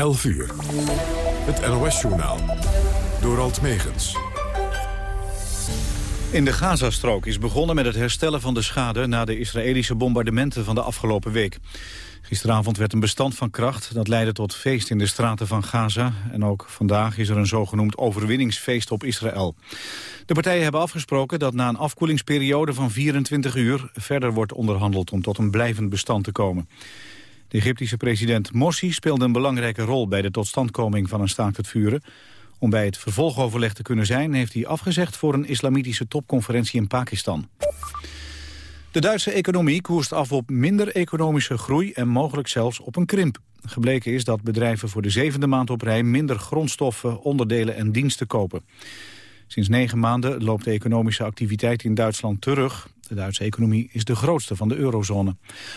11 uur. Het NOS-journaal. Door Alt Megens. In de Gazastrook is begonnen met het herstellen van de schade... na de Israëlische bombardementen van de afgelopen week. Gisteravond werd een bestand van kracht. Dat leidde tot feest in de straten van Gaza. En ook vandaag is er een zogenoemd overwinningsfeest op Israël. De partijen hebben afgesproken dat na een afkoelingsperiode van 24 uur... verder wordt onderhandeld om tot een blijvend bestand te komen. De Egyptische president Morsi speelde een belangrijke rol... bij de totstandkoming van een staakt het vuren. Om bij het vervolgoverleg te kunnen zijn... heeft hij afgezegd voor een islamitische topconferentie in Pakistan. De Duitse economie koerst af op minder economische groei... en mogelijk zelfs op een krimp. Gebleken is dat bedrijven voor de zevende maand op rij... minder grondstoffen, onderdelen en diensten kopen. Sinds negen maanden loopt de economische activiteit in Duitsland terug. De Duitse economie is de grootste van de eurozone.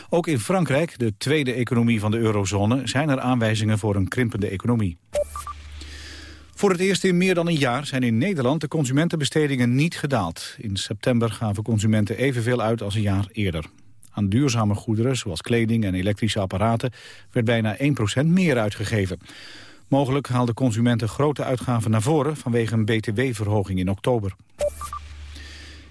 Ook in Frankrijk, de tweede economie van de eurozone... zijn er aanwijzingen voor een krimpende economie. Voor het eerst in meer dan een jaar zijn in Nederland de consumentenbestedingen niet gedaald. In september gaven consumenten evenveel uit als een jaar eerder. Aan duurzame goederen, zoals kleding en elektrische apparaten, werd bijna 1% meer uitgegeven. Mogelijk haalden consumenten grote uitgaven naar voren vanwege een btw-verhoging in oktober.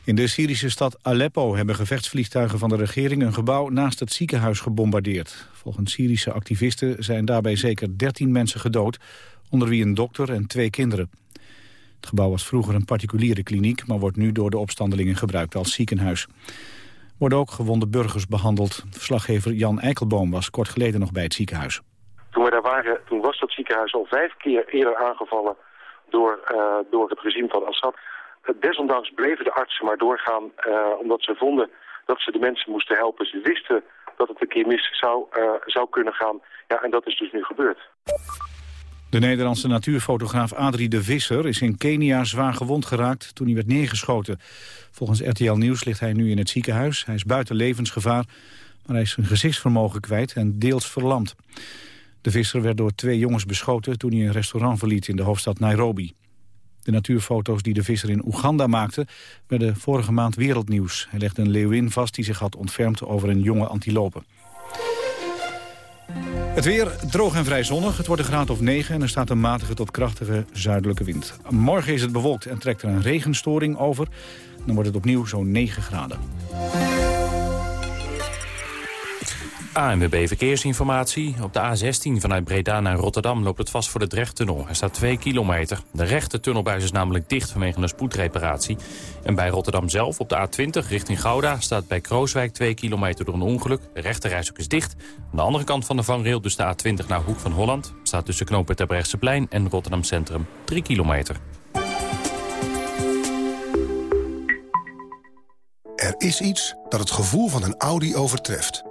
In de Syrische stad Aleppo hebben gevechtsvliegtuigen van de regering een gebouw naast het ziekenhuis gebombardeerd. Volgens Syrische activisten zijn daarbij zeker 13 mensen gedood, onder wie een dokter en twee kinderen. Het gebouw was vroeger een particuliere kliniek, maar wordt nu door de opstandelingen gebruikt als ziekenhuis. Worden ook gewonde burgers behandeld. Verslaggever Jan Eikelboom was kort geleden nog bij het ziekenhuis. Toen we daar waren, toen was dat ziekenhuis al vijf keer eerder aangevallen door, uh, door het regime van Assad. Desondanks bleven de artsen maar doorgaan uh, omdat ze vonden dat ze de mensen moesten helpen. Ze wisten dat het een keer mis zou, uh, zou kunnen gaan. Ja, en dat is dus nu gebeurd. De Nederlandse natuurfotograaf Adrie de Visser is in Kenia zwaar gewond geraakt toen hij werd neergeschoten. Volgens RTL Nieuws ligt hij nu in het ziekenhuis. Hij is buiten levensgevaar, maar hij is zijn gezichtsvermogen kwijt en deels verlamd. De visser werd door twee jongens beschoten toen hij een restaurant verliet in de hoofdstad Nairobi. De natuurfoto's die de visser in Oeganda maakte werden vorige maand wereldnieuws. Hij legde een leeuwin vast die zich had ontfermd over een jonge antilope. Het weer droog en vrij zonnig. Het wordt een graad of 9 en er staat een matige tot krachtige zuidelijke wind. Morgen is het bewolkt en trekt er een regenstoring over. Dan wordt het opnieuw zo'n 9 graden. ANWB Verkeersinformatie. Op de A16 vanuit Breda naar Rotterdam loopt het vast voor de Drechttunnel. Er staat 2 kilometer. De rechte tunnelbuis is namelijk dicht vanwege een spoedreparatie. En bij Rotterdam zelf op de A20 richting Gouda staat bij Krooswijk 2 kilometer door een ongeluk. De rechte reis is dicht. Aan de andere kant van de vangrail, dus de A20 naar Hoek van Holland... staat tussen knopen Terbrechtseplein en Rotterdam Centrum 3 kilometer. Er is iets dat het gevoel van een Audi overtreft...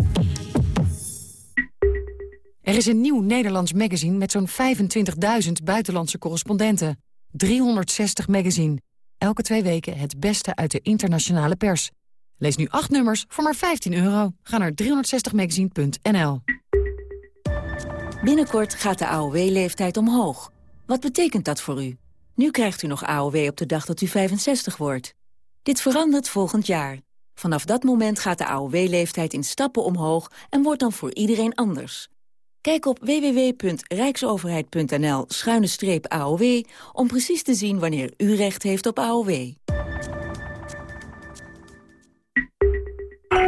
Er is een nieuw Nederlands magazine met zo'n 25.000 buitenlandse correspondenten. 360 magazine. Elke twee weken het beste uit de internationale pers. Lees nu acht nummers voor maar 15 euro. Ga naar 360magazine.nl Binnenkort gaat de AOW-leeftijd omhoog. Wat betekent dat voor u? Nu krijgt u nog AOW op de dag dat u 65 wordt. Dit verandert volgend jaar. Vanaf dat moment gaat de AOW-leeftijd in stappen omhoog... en wordt dan voor iedereen anders. Kijk op www.rijksoverheid.nl-aow om precies te zien wanneer u recht heeft op AOW.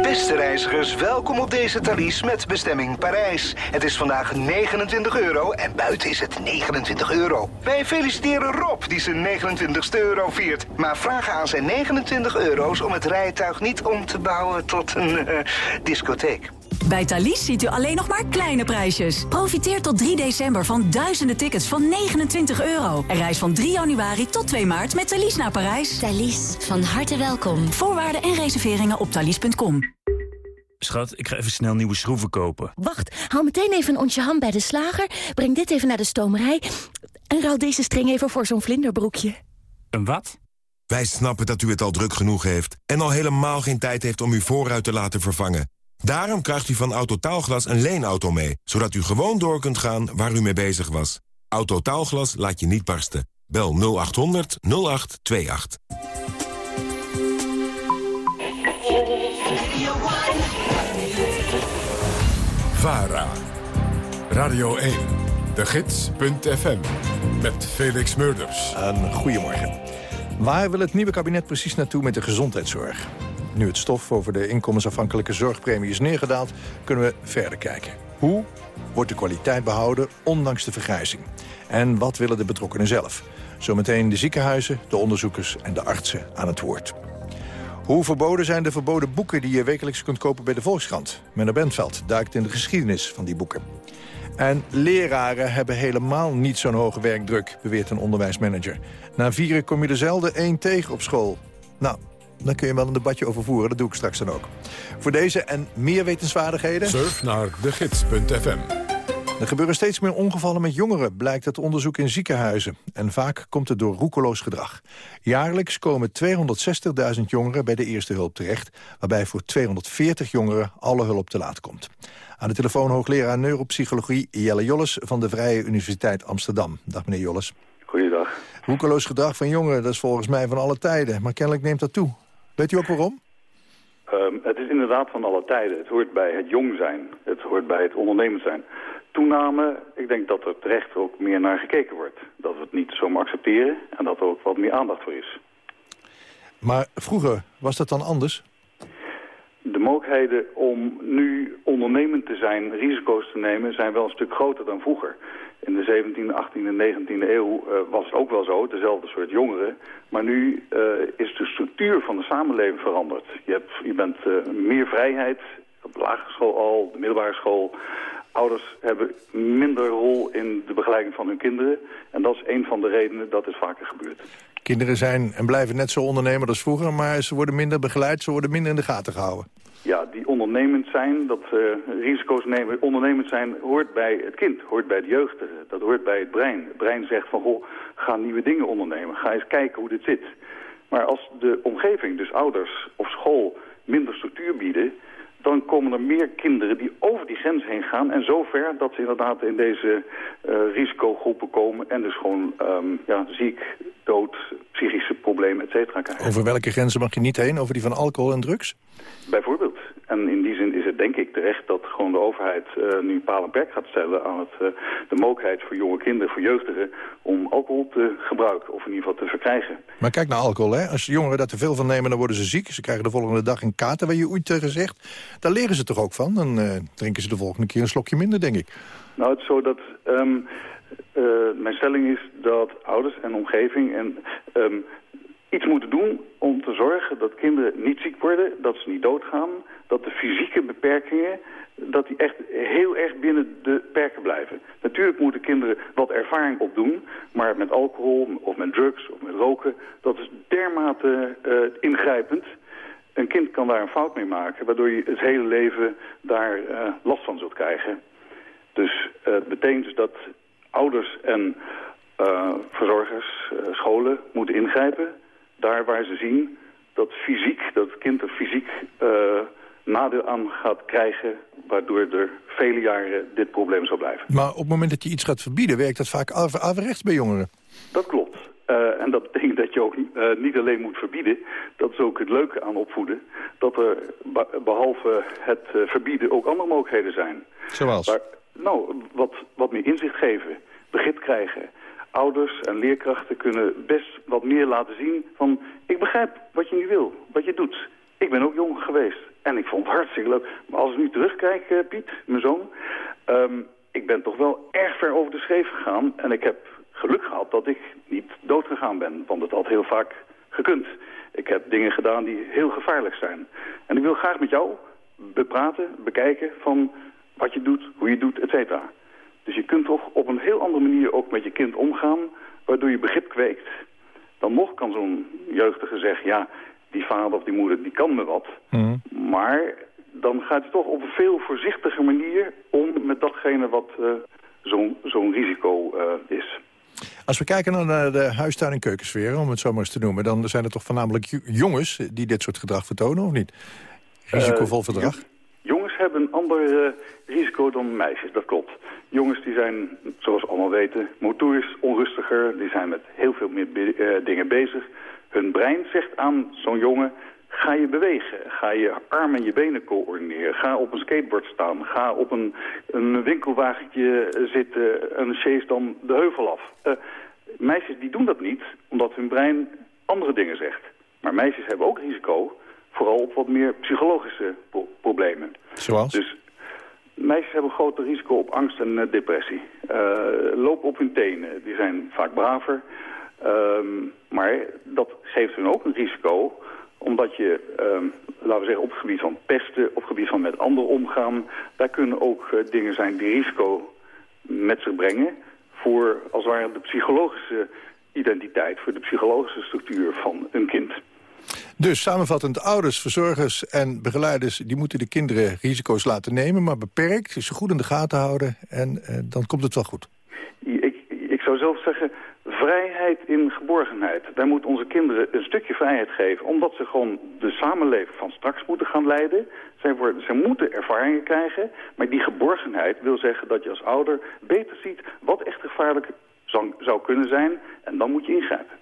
Beste reizigers, welkom op deze Thalys met bestemming Parijs. Het is vandaag 29 euro en buiten is het 29 euro. Wij feliciteren Rob die zijn 29ste euro viert. Maar vragen aan zijn 29 euro's om het rijtuig niet om te bouwen tot een uh, discotheek. Bij Thalys ziet u alleen nog maar kleine prijsjes. Profiteer tot 3 december van duizenden tickets van 29 euro. En reis van 3 januari tot 2 maart met Thalys naar Parijs. Thalys, van harte welkom. Voorwaarden en reserveringen op thalys.com. Schat, ik ga even snel nieuwe schroeven kopen. Wacht, haal meteen even een onsje ham bij de slager. Breng dit even naar de stomerij. En ruil deze string even voor zo'n vlinderbroekje. Een wat? Wij snappen dat u het al druk genoeg heeft... en al helemaal geen tijd heeft om uw voorruit te laten vervangen. Daarom krijgt u van Autotaalglas een leenauto mee... zodat u gewoon door kunt gaan waar u mee bezig was. Autotaalglas laat je niet barsten. Bel 0800 0828. VARA. Radio 1. De Gids.fm. Met Felix Murders. Een goedemorgen. Waar wil het nieuwe kabinet precies naartoe met de gezondheidszorg? Nu het stof over de inkomensafhankelijke zorgpremie is neergedaald... kunnen we verder kijken. Hoe wordt de kwaliteit behouden, ondanks de vergrijzing? En wat willen de betrokkenen zelf? Zometeen de ziekenhuizen, de onderzoekers en de artsen aan het woord. Hoe verboden zijn de verboden boeken die je wekelijks kunt kopen bij de Volkskrant? Menno Bentveld duikt in de geschiedenis van die boeken. En leraren hebben helemaal niet zo'n hoge werkdruk, beweert een onderwijsmanager. Na vieren kom je er zelden één tegen op school. Nou, dan kun je wel een debatje over voeren, dat doe ik straks dan ook. Voor deze en meer wetenswaardigheden... Surf naar degids.fm. Er gebeuren steeds meer ongevallen met jongeren, blijkt uit onderzoek in ziekenhuizen. En vaak komt het door roekeloos gedrag. Jaarlijks komen 260.000 jongeren bij de eerste hulp terecht... waarbij voor 240 jongeren alle hulp te laat komt. Aan de telefoon hoogleraar neuropsychologie Jelle Jolles... van de Vrije Universiteit Amsterdam. Dag meneer Jolles. Goeiedag. Roekeloos gedrag van jongeren, dat is volgens mij van alle tijden. Maar kennelijk neemt dat toe. Weet u ook waarom? Um, het is inderdaad van alle tijden. Het hoort bij het jong zijn. Het hoort bij het ondernemend zijn toename. Ik denk dat er terecht ook meer naar gekeken wordt. Dat we het niet zomaar accepteren en dat er ook wat meer aandacht voor is. Maar vroeger, was dat dan anders? De mogelijkheden om nu ondernemend te zijn, risico's te nemen, zijn wel een stuk groter dan vroeger. In de 17e, 18e en 19e eeuw uh, was het ook wel zo, dezelfde soort jongeren. Maar nu uh, is de structuur van de samenleving veranderd. Je, hebt, je bent uh, meer vrijheid, op de lagere school al, de middelbare school. Ouders hebben minder rol in de begeleiding van hun kinderen. En dat is een van de redenen dat het vaker gebeurt. Kinderen zijn en blijven net zo ondernemer als vroeger... maar ze worden minder begeleid, ze worden minder in de gaten gehouden. Ja, die ondernemend zijn, dat uh, risico's nemen, ondernemend zijn... hoort bij het kind, hoort bij de jeugd, dat hoort bij het brein. Het brein zegt van, goh, ga nieuwe dingen ondernemen. Ga eens kijken hoe dit zit. Maar als de omgeving, dus ouders of school, minder structuur bieden dan komen er meer kinderen die over die grens heen gaan. En zover dat ze inderdaad in deze uh, risicogroepen komen. En dus gewoon um, ja, ziek, dood, psychische problemen, et cetera. Over welke grenzen mag je niet heen? Over die van alcohol en drugs? Bijvoorbeeld. En in die zin is het denk ik terecht dat gewoon de overheid uh, nu paal en perk gaat stellen aan het, uh, de mogelijkheid voor jonge kinderen, voor jeugdigen, om alcohol te gebruiken of in ieder geval te verkrijgen. Maar kijk naar alcohol, hè. Als jongeren daar te veel van nemen, dan worden ze ziek. Ze krijgen de volgende dag een kater, waar je ooit tegen zegt. Daar leren ze toch ook van? Dan uh, drinken ze de volgende keer een slokje minder, denk ik. Nou, het is zo dat... Um, mijn stelling is dat ouders en omgeving en um, iets moeten doen om te zorgen dat kinderen niet ziek worden, dat ze niet doodgaan, dat de fysieke beperkingen dat die echt heel erg binnen de perken blijven. Natuurlijk moeten kinderen wat ervaring opdoen, maar met alcohol of met drugs of met roken, dat is dermate uh, ingrijpend. Een kind kan daar een fout mee maken, waardoor je het hele leven daar uh, last van zult krijgen. Dus uh, betekent dus dat ouders en verzorgers, scholen moeten ingrijpen daar waar ze zien dat fysiek, dat het kind er fysiek uh, nadeel aan gaat krijgen... waardoor er vele jaren dit probleem zal blijven. Maar op het moment dat je iets gaat verbieden... werkt dat vaak averechts bij jongeren? Dat klopt. Uh, en dat betekent dat je ook uh, niet alleen moet verbieden. Dat is ook het leuke aan opvoeden. Dat er behalve het uh, verbieden ook andere mogelijkheden zijn. Zoals? Nou, wat, wat meer inzicht geven, begrip krijgen ouders en leerkrachten kunnen best wat meer laten zien van... ik begrijp wat je nu wil, wat je doet. Ik ben ook jong geweest en ik vond het hartstikke leuk. Maar als ik nu terugkijk, uh, Piet, mijn zoon... Um, ik ben toch wel erg ver over de schreef gegaan... en ik heb geluk gehad dat ik niet dood gegaan ben. Want dat had heel vaak gekund. Ik heb dingen gedaan die heel gevaarlijk zijn. En ik wil graag met jou bepraten, bekijken van wat je doet, hoe je doet, et cetera. Dus je kunt toch op een heel andere manier ook met je kind omgaan... waardoor je begrip kweekt. Dan nog kan zo'n jeugdige zeggen... ja, die vader of die moeder die kan me wat. Mm. Maar dan gaat hij toch op een veel voorzichtige manier... om met datgene wat uh, zo'n risico uh, is. Als we kijken naar de huistuin- en keukensfeer, om het zo maar eens te noemen... dan zijn er toch voornamelijk jongens die dit soort gedrag vertonen, of niet? Risicovol Uh, gedrag? Jongens hebben een ander uh, risico dan meisjes, dat klopt. Jongens die zijn, zoals we allemaal weten, motorisch onrustiger. Die zijn met heel veel meer be uh, dingen bezig. Hun brein zegt aan zo'n jongen... Ga je bewegen. Ga je armen en je benen coördineren. Ga op een skateboard staan. Ga op een, een winkelwagentje zitten en chase dan de heuvel af. Uh, meisjes die doen dat niet, omdat hun brein andere dingen zegt. Maar meisjes hebben ook risico, vooral op wat meer psychologische pro problemen. Zoals? Dus meisjes hebben een groter risico op angst en uh, depressie. Uh, lopen op hun tenen, die zijn vaak braver. Um, maar dat geeft hun ook een risico omdat je, um, laten we zeggen, op het gebied van pesten, op het gebied van met anderen omgaan, daar kunnen ook uh, dingen zijn die risico met zich brengen voor, als het ware, de psychologische identiteit, voor de psychologische structuur van een kind. Dus samenvattend, ouders, verzorgers en begeleiders... die moeten de kinderen risico's laten nemen, maar beperkt. Ze goed in de gaten houden en uh, dan komt het wel goed. Ik, ik zou zelf zeggen, vrijheid in geborgenheid. Wij moeten onze kinderen een stukje vrijheid geven... omdat ze gewoon de samenleving van straks moeten gaan leiden. Zij, worden, zij moeten ervaringen krijgen. Maar die geborgenheid wil zeggen dat je als ouder beter ziet... wat echt gevaarlijk zou, zou kunnen zijn. En dan moet je ingrijpen.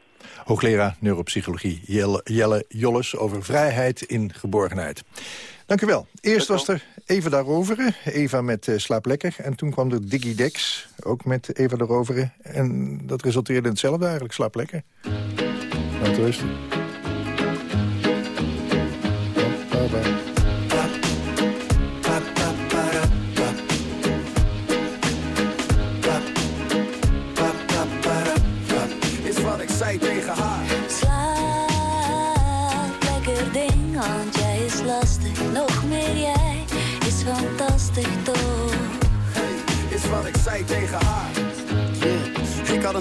Hoogleraar neuropsychologie Jelle, Jelle Jolles over vrijheid in geborgenheid. Dank u wel. Eerst was er Eva daarover, Eva met uh, Slaap Lekker. En toen kwam er Diggy Dex, ook met Eva daarover. En dat resulteerde in hetzelfde eigenlijk, Slaap Lekker. Laat rusten.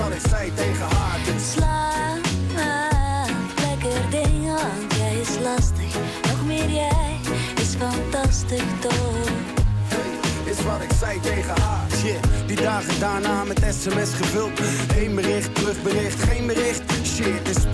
Wat ik zei tegen haar. Dus. Slaap lekker ding, want jij is lastig. Nog meer jij is fantastisch toch. Is wat ik zei tegen haar. Yeah, die dagen daarna met sms gevuld. Heen bericht, terugbericht, geen bericht. Shit,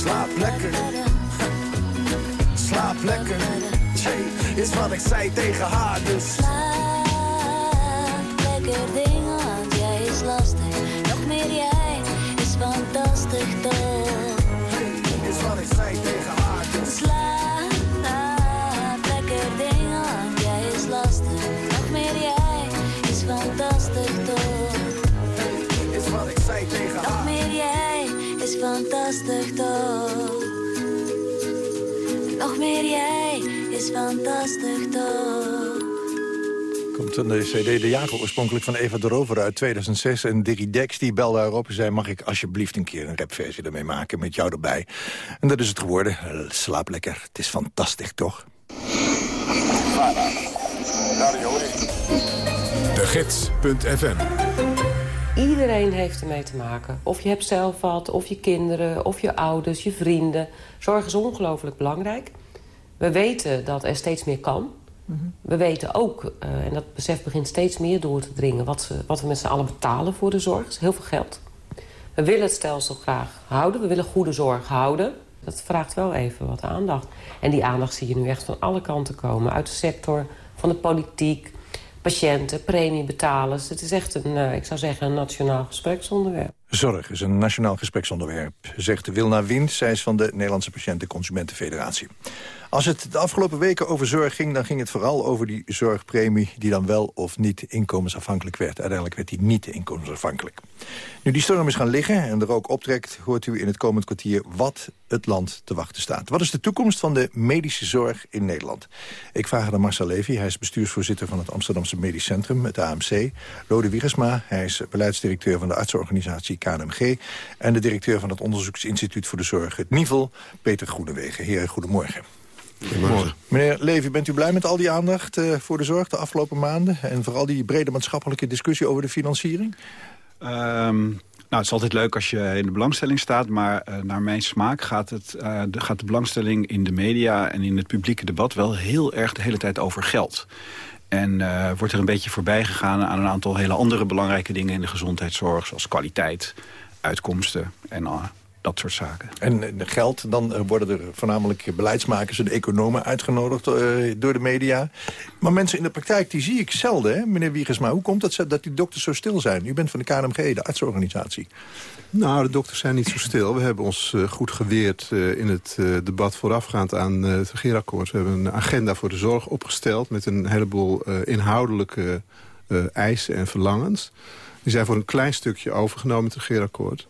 Slaap lekker. Slaap lekker. Jay, is wat ik zei tegen haar dus. Slaap lekker ding, want jij is lastig. Nog meer jij is fantastisch. meer fantastisch toch. Komt van de cd De Jager oorspronkelijk van Eva de Rover uit 2006. En Dickie Dex die belde daarop en zei... mag ik alsjeblieft een keer een rapversie ermee maken met jou erbij. En dat is het geworden. Eh, Slaap lekker. Het is fantastisch, toch? De Gids.fm Iedereen heeft ermee te maken. Of je hebt zelf wat, of je kinderen, of je ouders, je vrienden. Zorg is ongelooflijk belangrijk. We weten dat er steeds meer kan. We weten ook, uh, en dat besef begint steeds meer door te dringen... wat, ze, wat we met z'n allen betalen voor de zorg. Dat is heel veel geld. We willen het stelsel graag houden. We willen goede zorg houden. Dat vraagt wel even wat aandacht. En die aandacht zie je nu echt van alle kanten komen. Uit de sector, van de politiek, patiënten, premiebetalers. Het is echt een, uh, ik zou zeggen, een nationaal gespreksonderwerp. Zorg is een nationaal gespreksonderwerp, zegt Wilna Wind. Zij is van de Nederlandse Patiënten Consumentenfederatie. Als het de afgelopen weken over zorg ging... dan ging het vooral over die zorgpremie die dan wel of niet inkomensafhankelijk werd. Uiteindelijk werd die niet inkomensafhankelijk. Nu die storm is gaan liggen en er ook optrekt... hoort u in het komend kwartier wat het land te wachten staat. Wat is de toekomst van de medische zorg in Nederland? Ik vraag aan Marcel Levy, hij is bestuursvoorzitter van het Amsterdamse Medisch Centrum, het AMC. Lode Wiegersma, hij is beleidsdirecteur van de artsenorganisatie KNMG... en de directeur van het Onderzoeksinstituut voor de Zorg, het NIVEL, Peter Groenewegen. Heren, goedemorgen. Goedemorgen. Meneer Levy, bent u blij met al die aandacht uh, voor de zorg de afgelopen maanden? En vooral die brede maatschappelijke discussie over de financiering? Um, nou, het is altijd leuk als je in de belangstelling staat... maar uh, naar mijn smaak gaat, het, uh, de, gaat de belangstelling in de media... en in het publieke debat wel heel erg de hele tijd over geld. En uh, wordt er een beetje voorbij gegaan aan een aantal hele andere belangrijke dingen in de gezondheidszorg... zoals kwaliteit, uitkomsten en dat soort zaken. En geld, dan worden er voornamelijk beleidsmakers en economen uitgenodigd uh, door de media. Maar mensen in de praktijk, die zie ik zelden, hè, meneer Wiegersma. Hoe komt het dat die dokters zo stil zijn? U bent van de KNMG, de artsorganisatie. Nou, de dokters zijn niet zo stil. We hebben ons uh, goed geweerd uh, in het uh, debat voorafgaand aan het regeerakkoord. We hebben een agenda voor de zorg opgesteld... met een heleboel inhoudelijke eisen en verlangens. Die zijn voor een klein stukje overgenomen in het regeerakkoord.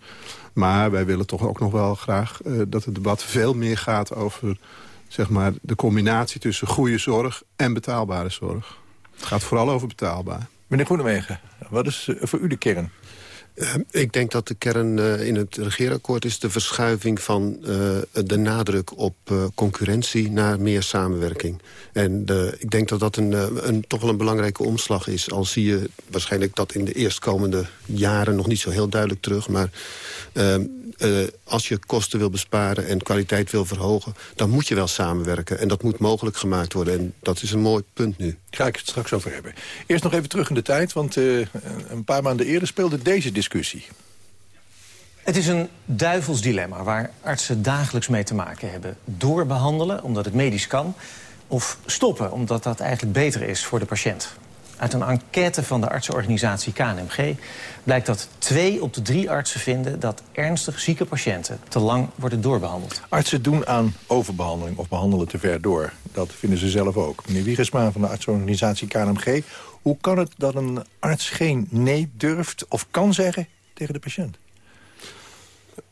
Maar wij willen toch ook nog wel graag uh, dat het debat veel meer gaat over zeg maar, de combinatie tussen goede zorg en betaalbare zorg. Het gaat vooral over betaalbaar. Meneer Groenewegen, wat is uh, voor u de kern? Uh, ik denk dat de kern uh, in het regeerakkoord is de verschuiving van uh, de nadruk op concurrentie naar meer samenwerking. En ik denk dat dat een, een, toch wel een belangrijke omslag is. Al zie je waarschijnlijk dat in de eerstkomende jaren nog niet zo heel duidelijk terug. Maar ehm, als je kosten wil besparen en kwaliteit wil verhogen... dan moet je wel samenwerken. En dat moet mogelijk gemaakt worden. En dat is een mooi punt nu. Ga ik het straks over hebben. Eerst nog even terug in de tijd, want een paar maanden eerder speelde deze discussie. Het is een duivels dilemma waar artsen dagelijks mee te maken hebben. Doorbehandelen, omdat het medisch kan, of stoppen, omdat dat eigenlijk beter is voor de patiënt. Uit een enquête van de artsenorganisatie KNMG blijkt dat twee op de drie artsen vinden dat ernstig zieke patiënten te lang worden doorbehandeld. Artsen doen aan overbehandeling of behandelen te ver door. Dat vinden ze zelf ook. Meneer Wiegersma van de artsenorganisatie KNMG. Hoe kan het dat een arts geen nee durft of kan zeggen tegen de patiënt?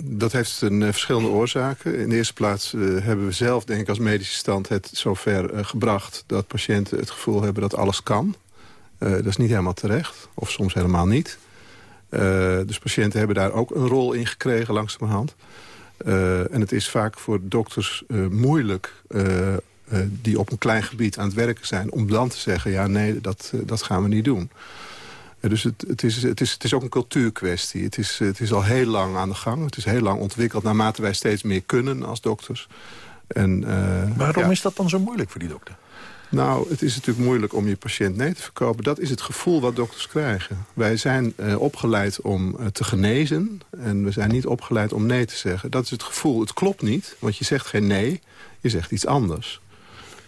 Dat heeft een, uh, verschillende oorzaken. In de eerste plaats uh, hebben we zelf, denk ik, als medische stand het zover uh, gebracht... dat patiënten het gevoel hebben dat alles kan. Dat is niet helemaal terecht, of soms helemaal niet. dus patiënten hebben daar ook een rol in gekregen langzamerhand. en het is vaak voor dokters moeilijk... die op een klein gebied aan het werken zijn... om dan te zeggen, ja, nee, dat, dat gaan we niet doen. Dus het, het, is, het, is, het is ook een cultuurkwestie. Het is, het is al heel lang aan de gang. Het is heel lang ontwikkeld naarmate wij steeds meer kunnen als dokters. En, uh, Waarom ja. is dat dan zo moeilijk voor die dokter? Nou, het is natuurlijk moeilijk om je patiënt nee te verkopen. Dat is het gevoel wat dokters krijgen. Wij zijn uh, opgeleid om uh, te genezen. En we zijn niet opgeleid om nee te zeggen. Dat is het gevoel. Het klopt niet, want je zegt geen nee. Je zegt iets anders.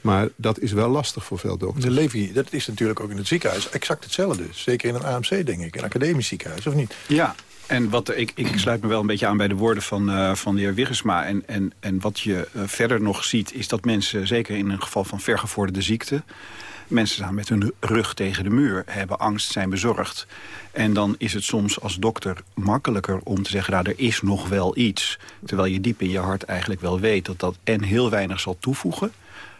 Maar dat is wel lastig voor veel dokters. De Levi, dat is natuurlijk ook in het ziekenhuis exact hetzelfde. Zeker in een AMC, denk ik. Een academisch ziekenhuis, of niet? Ja, En wat, ik, ik sluit me wel een beetje aan bij de woorden van, uh, van de heer Wiggersma. En, en, en wat je uh, verder nog ziet, is dat mensen, zeker in een geval van vergevorderde ziekte... mensen staan met hun rug tegen de muur, hebben angst, zijn bezorgd. En dan is het soms als dokter makkelijker om te zeggen... nou, er is nog wel iets. Terwijl je diep in je hart eigenlijk wel weet dat dat en heel weinig zal toevoegen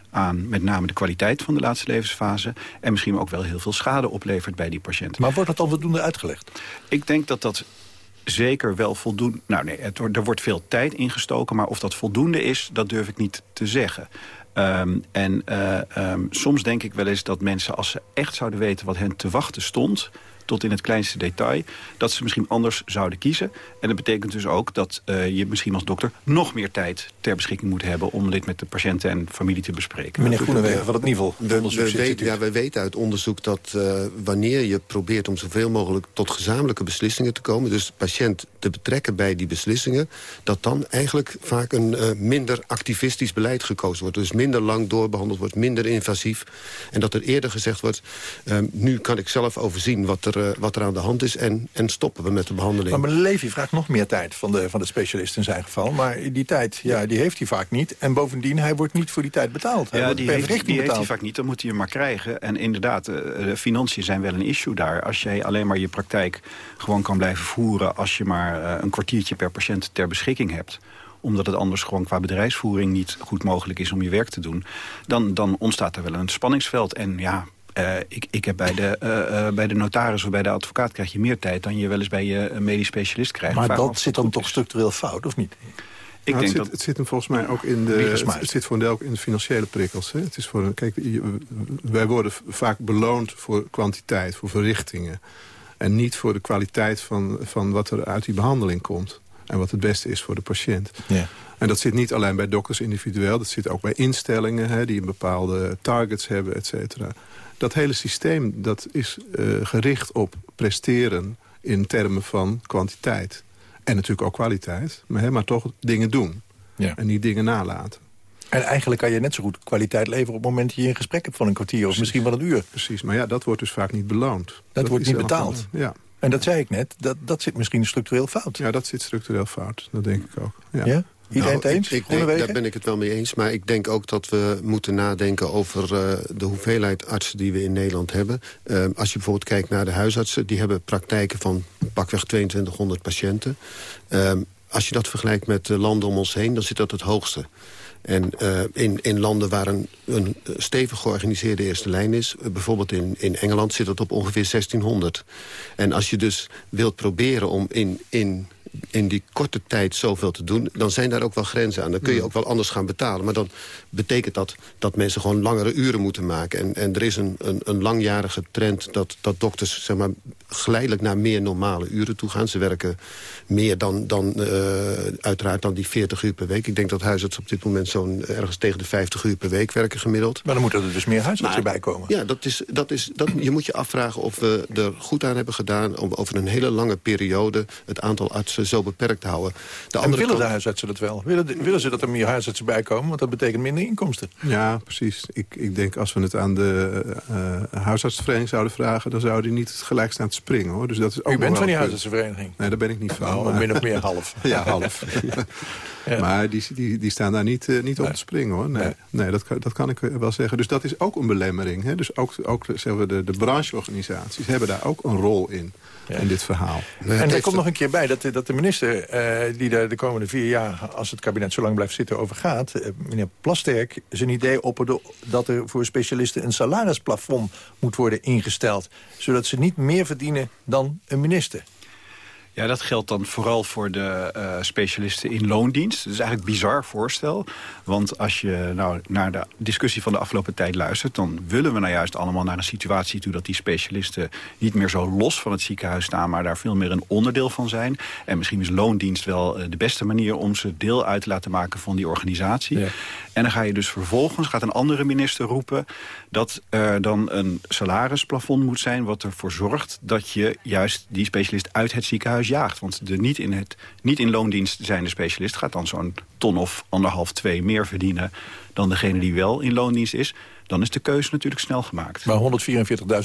aan met name de kwaliteit van de laatste levensfase... en misschien ook wel heel veel schade oplevert bij die patiënten. Maar wordt dat al voldoende uitgelegd? Ik denk dat dat zeker wel voldoende... Nou nee, er wordt veel tijd ingestoken, maar of dat voldoende is... dat durf ik niet te zeggen. Um, en uh, um, soms denk ik wel eens dat mensen, als ze echt zouden weten... wat hen te wachten stond tot in het kleinste detail... dat ze misschien anders zouden kiezen. En dat betekent dus ook dat uh, je misschien als dokter... nog meer tijd ter beschikking moet hebben... om dit met de patiënten en familie te bespreken. Meneer Groenewegen van het NIVEL. We, we, weten, ja, we weten uit onderzoek dat uh, wanneer je probeert... om zoveel mogelijk tot gezamenlijke beslissingen te komen... dus de patiënt te betrekken bij die beslissingen... dat dan eigenlijk vaak een uh, minder activistisch beleid gekozen wordt. Dus minder lang doorbehandeld wordt, minder invasief. En dat er eerder gezegd wordt... nu kan ik zelf overzien wat er uh, wat er aan de hand is en, en stoppen we met de behandeling. Maar meneer Levy vraagt nog meer tijd van de, van de specialist in zijn geval. Maar die tijd, ja, die heeft hij vaak niet. En bovendien, hij wordt niet voor die tijd betaald. Hij ja, die, heeft, die betaald. heeft hij vaak niet, dan moet hij hem maar krijgen. En inderdaad, de financiën zijn wel een issue daar. Als jij alleen maar je praktijk gewoon kan blijven voeren... als je maar uh, een kwartiertje per patiënt ter beschikking hebt omdat het anders gewoon qua bedrijfsvoering niet goed mogelijk is om je werk te doen... dan, dan ontstaat er wel een spanningsveld. En ja, uh, ik, ik heb bij de, uh, uh, bij de notaris of bij de advocaat krijg je meer tijd... dan je wel eens bij je medisch specialist krijgt. Maar dat zit dan toch structureel fout, of niet? Ik nou, denk het, zit, dat... het zit hem volgens mij ook in de, het zit voor een deel ook in de financiële prikkels. Hè? Het is voor een, kijk, wij worden vaak beloond voor kwantiteit, voor verrichtingen. En niet voor de kwaliteit van, van wat er uit die behandeling komt. En wat het beste is voor de patiënt. Ja. En dat zit niet alleen bij dokters individueel. Dat zit ook bij instellingen hè, die bepaalde targets hebben, et cetera dat hele systeem dat is uh, gericht op presteren in termen van kwantiteit. En natuurlijk ook kwaliteit, maar, hè, maar toch dingen doen. Ja. En niet dingen nalaten. En eigenlijk kan je net zo goed kwaliteit leveren... op het moment dat je een gesprek hebt van een kwartier of misschien wel een uur. Precies, maar ja, dat wordt dus vaak niet beloond. Dat, dat wordt niet betaald. Van, ja. En dat zei ik net, dat, dat zit misschien structureel fout. Ja, dat zit structureel fout, dat denk ik ook. Ja? ja? Iedereen nou, het eens? Ik, ik denk, daar ben ik het wel mee eens. Maar ik denk ook dat we moeten nadenken over uh, de hoeveelheid artsen die we in Nederland hebben. Uh, als je bijvoorbeeld kijkt naar de huisartsen... die hebben praktijken van pakweg 2200 patiënten. Uh, als je dat vergelijkt met de landen om ons heen, dan zit dat het hoogste. En uh, in, in landen waar een, een stevig georganiseerde eerste lijn is... bijvoorbeeld in, in Engeland zit dat op ongeveer 1600. En als je dus wilt proberen om in, in in die korte tijd zoveel te doen... dan zijn daar ook wel grenzen aan. Dan kun je ook wel anders gaan betalen. Maar dan betekent dat dat mensen gewoon langere uren moeten maken. En, en er is een, een, een langjarige trend dat, dat dokters zeg maar, geleidelijk naar meer normale uren toe gaan. Ze werken meer dan, dan uh, uiteraard dan die 40 uur per week. Ik denk dat huisartsen op dit moment zo'n ergens tegen de 50 uur per week werken gemiddeld. Maar dan moeten er dus meer huisartsen bij komen. Ja, dat is, dat is, dat, je moet je afvragen of we er goed aan hebben gedaan... om over een hele lange periode het aantal artsen zo beperkt houden. De en willen kant... de huisartsen dat wel? Willen, willen ze dat er meer huisartsen bij komen? Want dat betekent minder inkomsten. Ja, precies. Ik, ik denk als we het aan de uh, huisartsenvereniging zouden vragen... dan zouden die niet gelijk staan te springen. Hoor. Dus dat is ook U bent van die huisartsenvereniging? Nee, daar ben ik niet van. Nou, maar... min of meer half. ja, half. ja. Maar die, die, die staan daar niet, uh, niet nee. op te springen. hoor. Nee, nee. nee dat, kan, dat kan ik wel zeggen. Dus dat is ook een belemmering. Hè? Dus ook, ook zeggen we, de, de brancheorganisaties hebben daar ook een rol in. Ja. in dit verhaal. En er komt nog een keer bij dat, dat de minister... Uh, die er de komende vier jaar, als het kabinet zo lang blijft zitten, over gaat... Uh, meneer Plasterk zijn idee opperde dat er voor specialisten... een salarisplafond moet worden ingesteld. Zodat ze niet meer verdienen dan een minister. Ja, dat geldt dan vooral voor de uh, specialisten in loondienst. Dat is eigenlijk een bizar voorstel. Want als je nou naar de discussie van de afgelopen tijd luistert... dan willen we nou juist allemaal naar een situatie toe... dat die specialisten niet meer zo los van het ziekenhuis staan... maar daar veel meer een onderdeel van zijn. En misschien is loondienst wel uh, de beste manier... om ze deel uit te laten maken van die organisatie. Ja. En dan ga je dus vervolgens, gaat een andere minister roepen... dat er dan een salarisplafond moet zijn... wat ervoor zorgt dat je juist die specialist uit het ziekenhuis jaagt. Want de niet in, het, niet in loondienst zijnde specialist gaat dan zo'n ton of anderhalf, twee meer verdienen... dan degene die wel in loondienst is. Dan is de keuze natuurlijk snel gemaakt. Maar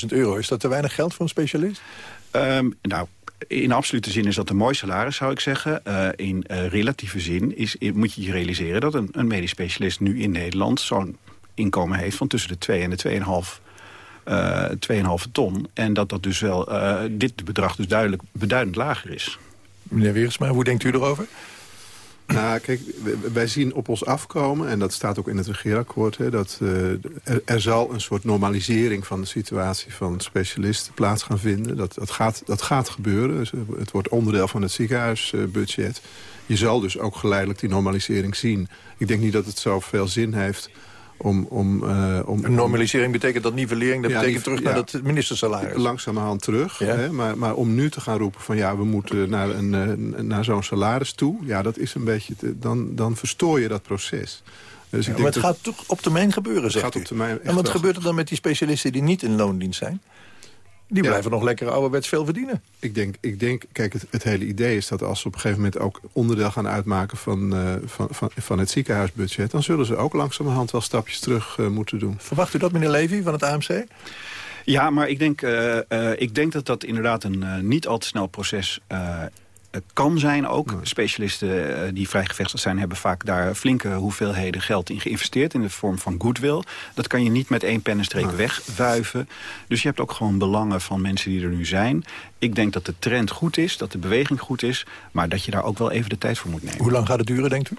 144.000 euro, is dat te weinig geld voor een specialist? Um, nou, in absolute zin is dat een mooi salaris, zou ik zeggen. Uh, in uh, relatieve zin is, moet je je realiseren dat een, een medisch specialist nu in Nederland... zo'n inkomen heeft van tussen de 2 en de 2,5 uh, 2,5 ton. En dat dat dus wel, uh, dit bedrag dus duidelijk beduidend lager is. Meneer Wiersma, hoe denkt u erover? Nou, kijk, wij zien op ons afkomen, en dat staat ook in het regeerakkoord... Hè, dat uh, er, er, zal een soort normalisering van de situatie van specialisten plaats gaan vinden. Dat, dat, gaat, dat gaat gebeuren. Dus, het wordt onderdeel van het ziekenhuisbudget. Je zal dus ook geleidelijk die normalisering zien. Ik denk niet dat het zoveel zin heeft om, om, uh, om, een normalisering betekent dat nivellering, dat ja, betekent terug naar dat ministersalaris. Langzamerhand terug. Ja. Hè, maar, maar om nu te gaan roepen van ja, we moeten naar, een, uh, naar zo'n salaris toe... ja, dat is een beetje... Te, dan, dan verstoor je dat proces. Dus ik denk maar het gaat toch op termijn gebeuren, zegt gaat op termijn En wat gebeurt er dan met die specialisten die niet in loondienst zijn? Die blijven nog lekker ouderwets veel verdienen. Ik denk, ik denk kijk, het, het, hele idee is dat als ze op een gegeven moment ook onderdeel gaan uitmaken van, uh, van, van, van, het ziekenhuisbudget, dan zullen ze ook langzamerhand wel stapjes terug uh, moeten doen. Verwacht u dat, meneer Levy, van het AMC? Ja, maar ik denk, uh, ik denk dat dat inderdaad een niet al te snel proces kan zijn ook. Specialisten uh, die vrijgevestigd zijn... hebben vaak daar flinke hoeveelheden geld in geïnvesteerd... in de vorm van goodwill. Dat kan je niet met één pennenstreek wegwuiven. Dus je hebt ook gewoon belangen van mensen die er nu zijn. Ik denk dat de trend goed is, dat de beweging goed is... maar dat je daar ook wel even de tijd voor moet nemen. Hoe lang gaat het duren, denkt u?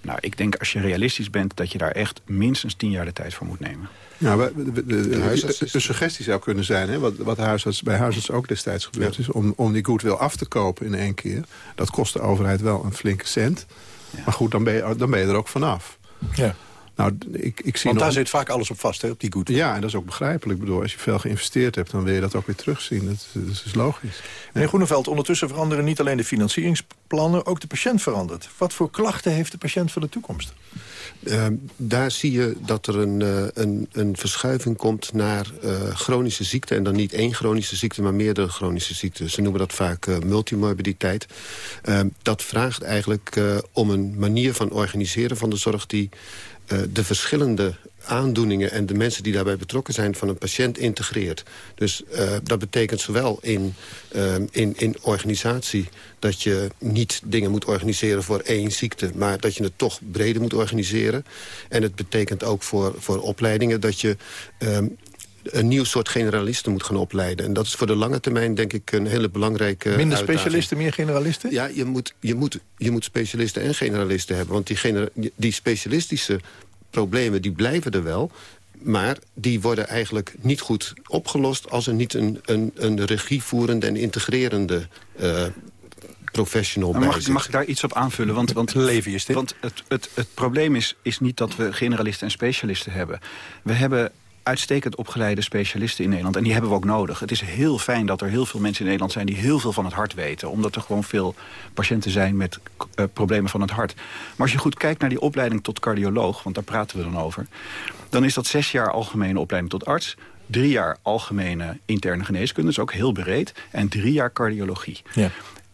Nou, ik denk als je realistisch bent... dat je daar echt minstens tien jaar de tijd voor moet nemen. Nou, de, suggestie zou kunnen zijn, hè, wat, wat huisarts, bij huisarts ook destijds gebeurd ja. is... Om, om die goodwill af te kopen in één keer. Dat kost de overheid wel een flinke cent. Ja. Maar goed, dan ben, je, dan ben je er ook vanaf. Ja. Nou, ik, ik zie Want nog... daar zit vaak alles op vast, hè, op die goodwill. Ja, en dat is ook begrijpelijk. Ik bedoel, als je veel geïnvesteerd hebt, dan wil je dat ook weer terugzien. Dat, dat is logisch. Meneer Groeneveld, ondertussen veranderen niet alleen de financieringsplannen... ook de patiënt verandert. Wat voor klachten heeft de patiënt van de toekomst? Uh, daar zie je dat er een, uh, een, een verschuiving komt naar uh, chronische ziekte. En dan niet één chronische ziekte, maar meerdere chronische ziekten. Ze noemen dat vaak multimorbiditeit. Ehm, dat vraagt eigenlijk om een manier van organiseren van de zorg... die de verschillende aandoeningen en de mensen die daarbij betrokken zijn van een patiënt integreert. Dus uh, dat betekent zowel in, uh, in, in organisatie dat je niet dingen moet organiseren voor één ziekte... maar dat je het toch breder moet organiseren. En het betekent ook voor, voor opleidingen dat je... Um, een nieuw soort generalisten moet gaan opleiden. En dat is voor de lange termijn denk ik een hele belangrijke Minder uitdaging. specialisten, meer generalisten? Ja, je moet, je, moet, je moet specialisten en generalisten hebben. Want die, die specialistische problemen die blijven er wel. Maar die worden eigenlijk niet goed opgelost... als er niet een, een, een regievoerende en integrerende uh, professional mag, bij zit. Mag ik daar iets op aanvullen? Want, want, Leven is dit. want het, het, het probleem is, is niet dat we generalisten en specialisten hebben. We hebben uitstekend opgeleide specialisten in Nederland. En die hebben we ook nodig. Het is heel fijn dat er heel veel mensen in Nederland zijn... die heel veel van het hart weten. Omdat er gewoon veel patiënten zijn met uh, problemen van het hart. Maar als je goed kijkt naar die opleiding tot cardioloog... want daar praten we dan over... dan is dat zes jaar algemene opleiding tot arts... drie jaar algemene interne geneeskunde, is ook heel breed... en drie jaar cardiologie. Ja.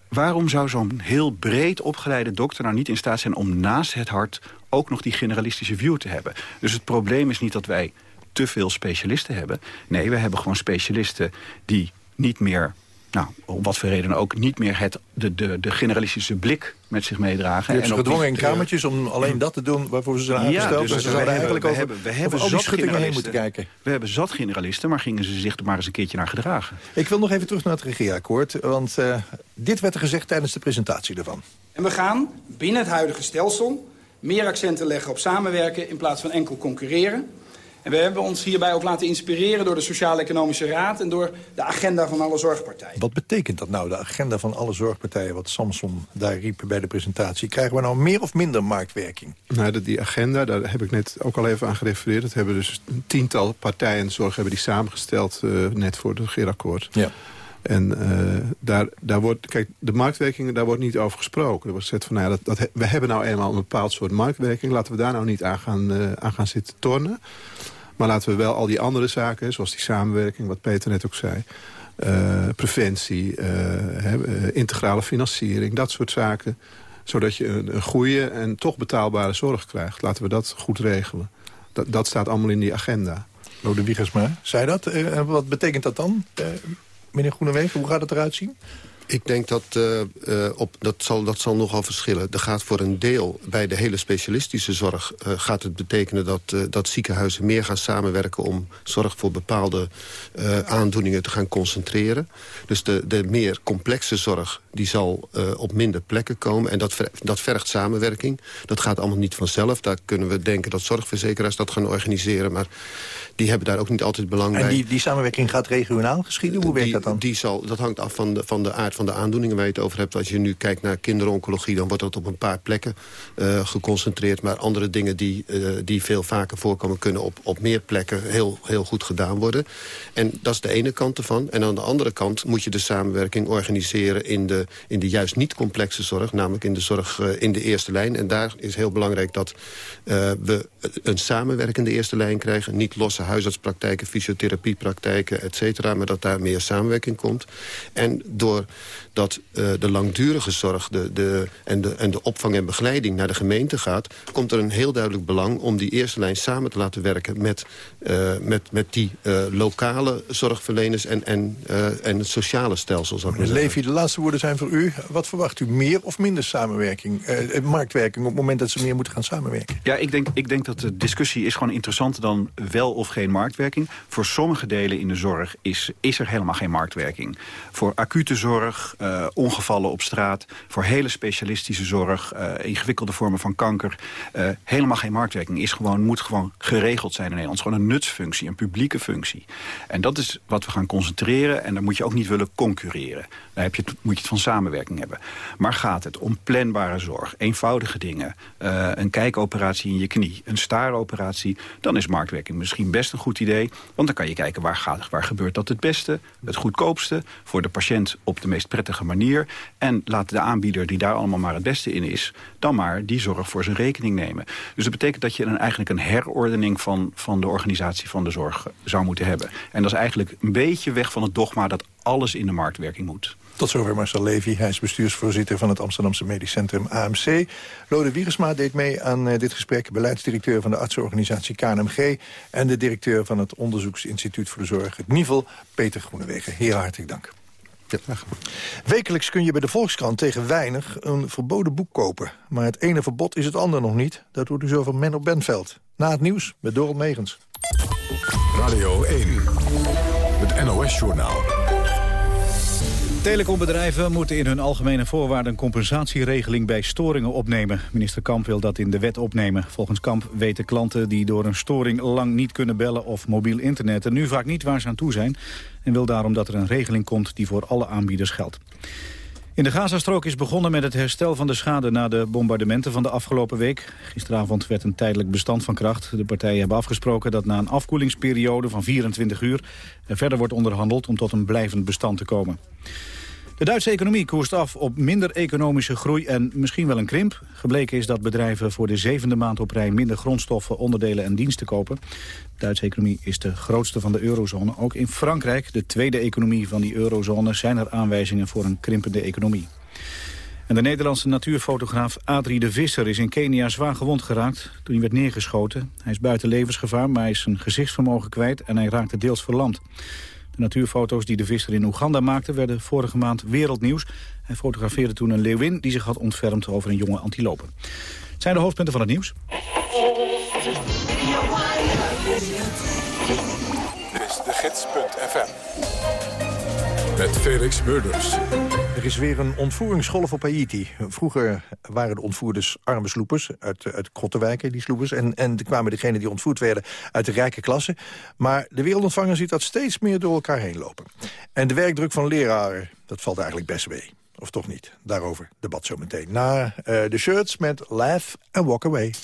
Waarom zou zo'n heel breed opgeleide dokter nou niet in staat zijn... om naast het hart ook nog die generalistische view te hebben? Dus het probleem is niet dat wij te veel specialisten hebben. Nee, we hebben gewoon specialisten die niet meer... Nou, om wat voor reden ook niet meer het, de, de, de generalistische blik met zich meedragen. Je hebt ze gedwongen in kamertjes om alleen dat te doen waarvoor ze zijn aangesteld. Ja, dus ze we, zouden eigenlijk we over, hebben, we hebben over zat schuttingen heen generalisten. moeten kijken. We hebben zat generalisten, maar gingen ze zich er maar eens een keertje naar gedragen. Ik wil nog even terug naar het regeerakkoord. Want uh, dit werd er gezegd tijdens de presentatie ervan. En we gaan binnen het huidige stelsel meer accenten leggen op samenwerken... in plaats van enkel concurreren. En we hebben ons hierbij ook laten inspireren door de Sociaal-Economische Raad... en door de agenda van alle zorgpartijen. Wat betekent dat nou, de agenda van alle zorgpartijen... wat Samson daar riep bij de presentatie? Krijgen we nou meer of minder marktwerking? Nou, die agenda, daar heb ik net ook al even aan gerefereerd. Het hebben dus een tiental partijen zorg hebben die samengesteld... Uh, net voor het regeerakkoord. Ja. En uh, daar, daar wordt, kijk, de marktwerkingen, daar wordt niet over gesproken. Er wordt gezegd van, nou ja, dat, dat, we hebben nou eenmaal een bepaald soort marktwerking. Laten we daar nou niet aan gaan, uh, aan gaan zitten tornen. Maar laten we wel al die andere zaken, zoals die samenwerking, wat Peter net ook zei... Uh, preventie, uh, integrale financiering, dat soort zaken... zodat je een, goede en toch betaalbare zorg krijgt. Laten we dat goed regelen. Dat, dat staat allemaal in die agenda. Lode Wiegersma, zei dat? Wat betekent dat dan, meneer Groenewegen? Hoe gaat het eruit zien? Ik denk dat uh, uh, op, dat, zal, dat zal nogal verschillen. Er gaat voor een deel bij de hele specialistische zorg... Uh, gaat het betekenen dat, dat ziekenhuizen meer gaan samenwerken... om zorg voor bepaalde aandoeningen te gaan concentreren. Dus de, de meer complexe zorg die zal op minder plekken komen. En dat, ver, dat vergt samenwerking. Dat gaat allemaal niet vanzelf. Daar kunnen we denken dat zorgverzekeraars dat gaan organiseren. Maar die hebben daar ook niet altijd belang bij. En die, die samenwerking gaat regionaal geschieden? Hoe werkt dat dan? Die zal, dat hangt af van de, van de aard van de aandoeningen waar je het over hebt. Als je nu kijkt naar kinderoncologie... dan wordt dat op een paar plekken uh, geconcentreerd. Maar andere dingen die, uh, die veel vaker voorkomen... kunnen op, op meer plekken heel, heel goed gedaan worden. En dat is de ene kant ervan. En aan de andere kant moet je de samenwerking organiseren... in de, in de juist niet complexe zorg. Namelijk in de zorg uh, in de eerste lijn. En daar is heel belangrijk dat we een samenwerkende eerste lijn krijgen. Niet losse huisartspraktijken, fysiotherapiepraktijken, et cetera. Maar dat daar meer samenwerking komt. En door dat uh, de langdurige zorg de, de, en, de, en de opvang en begeleiding naar de gemeente gaat... komt er een heel duidelijk belang om die eerste lijn samen te laten werken... met, uh, met, met die uh, lokale zorgverleners en, en, en het sociale stelsel. Zou ik Levi, de laatste woorden zijn voor u. Wat verwacht u, meer of minder samenwerking? marktwerking op het moment dat ze meer moeten gaan samenwerken? Ja, ik denk, ik denk dat de discussie is gewoon interessanter dan wel of geen marktwerking. Voor sommige delen in de zorg is, is er helemaal geen marktwerking. Voor acute zorg, uh, ongevallen op straat... voor hele specialistische zorg, uh, ingewikkelde vormen van kanker... Uh, helemaal geen marktwerking. Is gewoon, moet gewoon geregeld zijn in Nederland. Het is gewoon een nutsfunctie, een publieke functie. En dat is wat we gaan concentreren. En daar moet je ook niet willen concurreren. Heb je, moet je het van samenwerking hebben. Maar gaat het om planbare zorg, eenvoudige dingen... een kijkoperatie in je knie, een staaroperatie... dan is marktwerking misschien best een goed idee. Want dan kan je kijken waar, gaat, waar gebeurt dat het beste, het goedkoopste... voor de patiënt op de meest prettige manier. En laat de aanbieder die daar allemaal maar het beste in is... dan maar die zorg voor zijn rekening nemen. Dus dat betekent dat je een, eigenlijk een herordening van, van de organisatie van de zorg zou moeten hebben. En dat is eigenlijk een beetje weg van het dogma dat alles in de marktwerking moet. Tot zover Marcel Levy. Hij is bestuursvoorzitter van het Amsterdamse Medisch Centrum AMC. Lode Wiegersma deed mee aan uh, dit gesprek. Beleidsdirecteur van de artsenorganisatie KNMG... en de directeur van het Onderzoeksinstituut voor de Zorg, het NIVEL, Peter Groenewegen. Heel hartelijk dank. Wekelijks kun je bij de Volkskrant tegen weinig een verboden boek kopen. Maar het ene verbod is het andere nog niet. Dat wordt u zo van Menno Benveld. Na het nieuws met Dorot Megens. Radio 1, het NOS-journaal. Telecombedrijven moeten in hun algemene voorwaarden een compensatieregeling bij storingen opnemen. Minister Kamp wil dat in de wet opnemen. Volgens Kamp weten klanten die door een storing lang niet kunnen bellen of mobiel internetten nu vaak niet waar ze aan toe zijn. En wil daarom dat er een regeling komt die voor alle aanbieders geldt. In de Gazastrook is begonnen met het herstel van de schade na de bombardementen van de afgelopen week. Gisteravond werd een tijdelijk bestand van kracht. De partijen hebben afgesproken dat na een afkoelingsperiode van 24 uur er verder wordt onderhandeld om tot een blijvend bestand te komen. De Duitse economie koerst af op minder economische groei en misschien wel een krimp. Gebleken is dat bedrijven voor de zevende maand op rij minder grondstoffen, onderdelen en diensten kopen. De Duitse economie is de grootste van de eurozone. Ook in Frankrijk, de tweede economie van die eurozone, zijn er aanwijzingen voor een krimpende economie. En de Nederlandse natuurfotograaf Adrie de Visser is in Kenia zwaar gewond geraakt toen hij werd neergeschoten. Hij is buiten levensgevaar, maar hij is zijn gezichtsvermogen kwijt en hij raakte deels verlamd. De natuurfoto's die de visser in Oeganda maakte werden vorige maand wereldnieuws. Hij fotografeerde toen een leeuwin die zich had ontfermd over een jonge antilope. Het zijn de hoofdpunten van het nieuws. Dit is de gids.fm. Met Felix Murders. Er is weer een ontvoeringsgolf op Haiti. Vroeger waren de ontvoerders arme sloepers uit, uit Krottenwijken, die sloepers. En, en kwamen degenen die ontvoerd werden uit de rijke klasse. Maar de wereldontvanger ziet dat steeds meer door elkaar heen lopen. En de werkdruk van leraren, dat valt eigenlijk best mee. Of toch niet? Daarover debat zometeen. Na uh, de shirts met Laugh and Walk Away.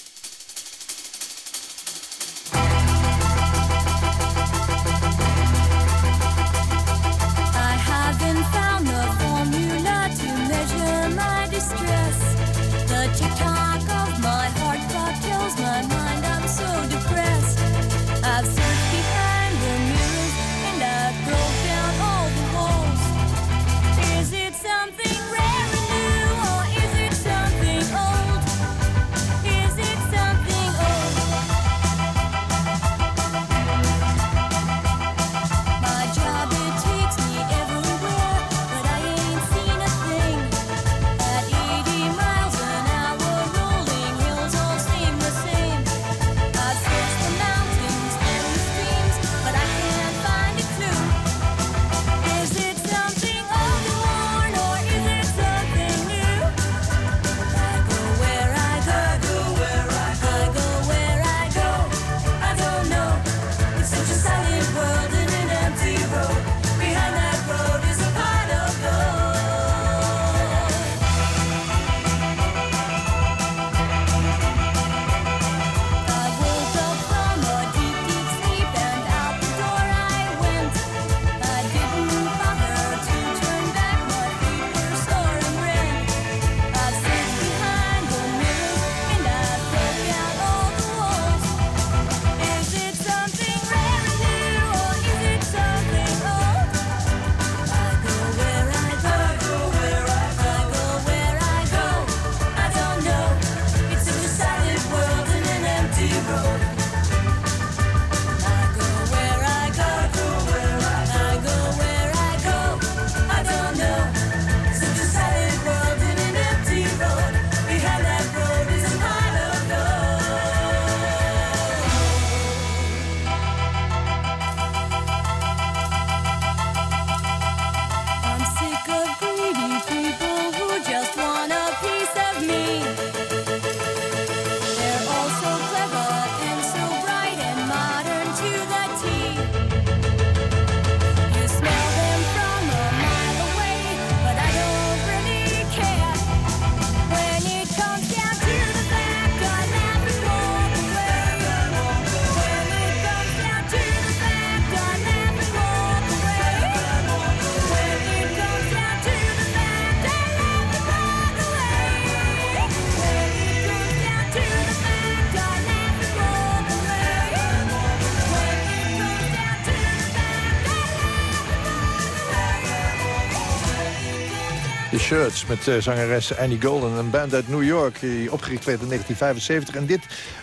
Shirts met uh, zangeres Annie Golden. Een band uit New York die opgericht werd in 1975. En dit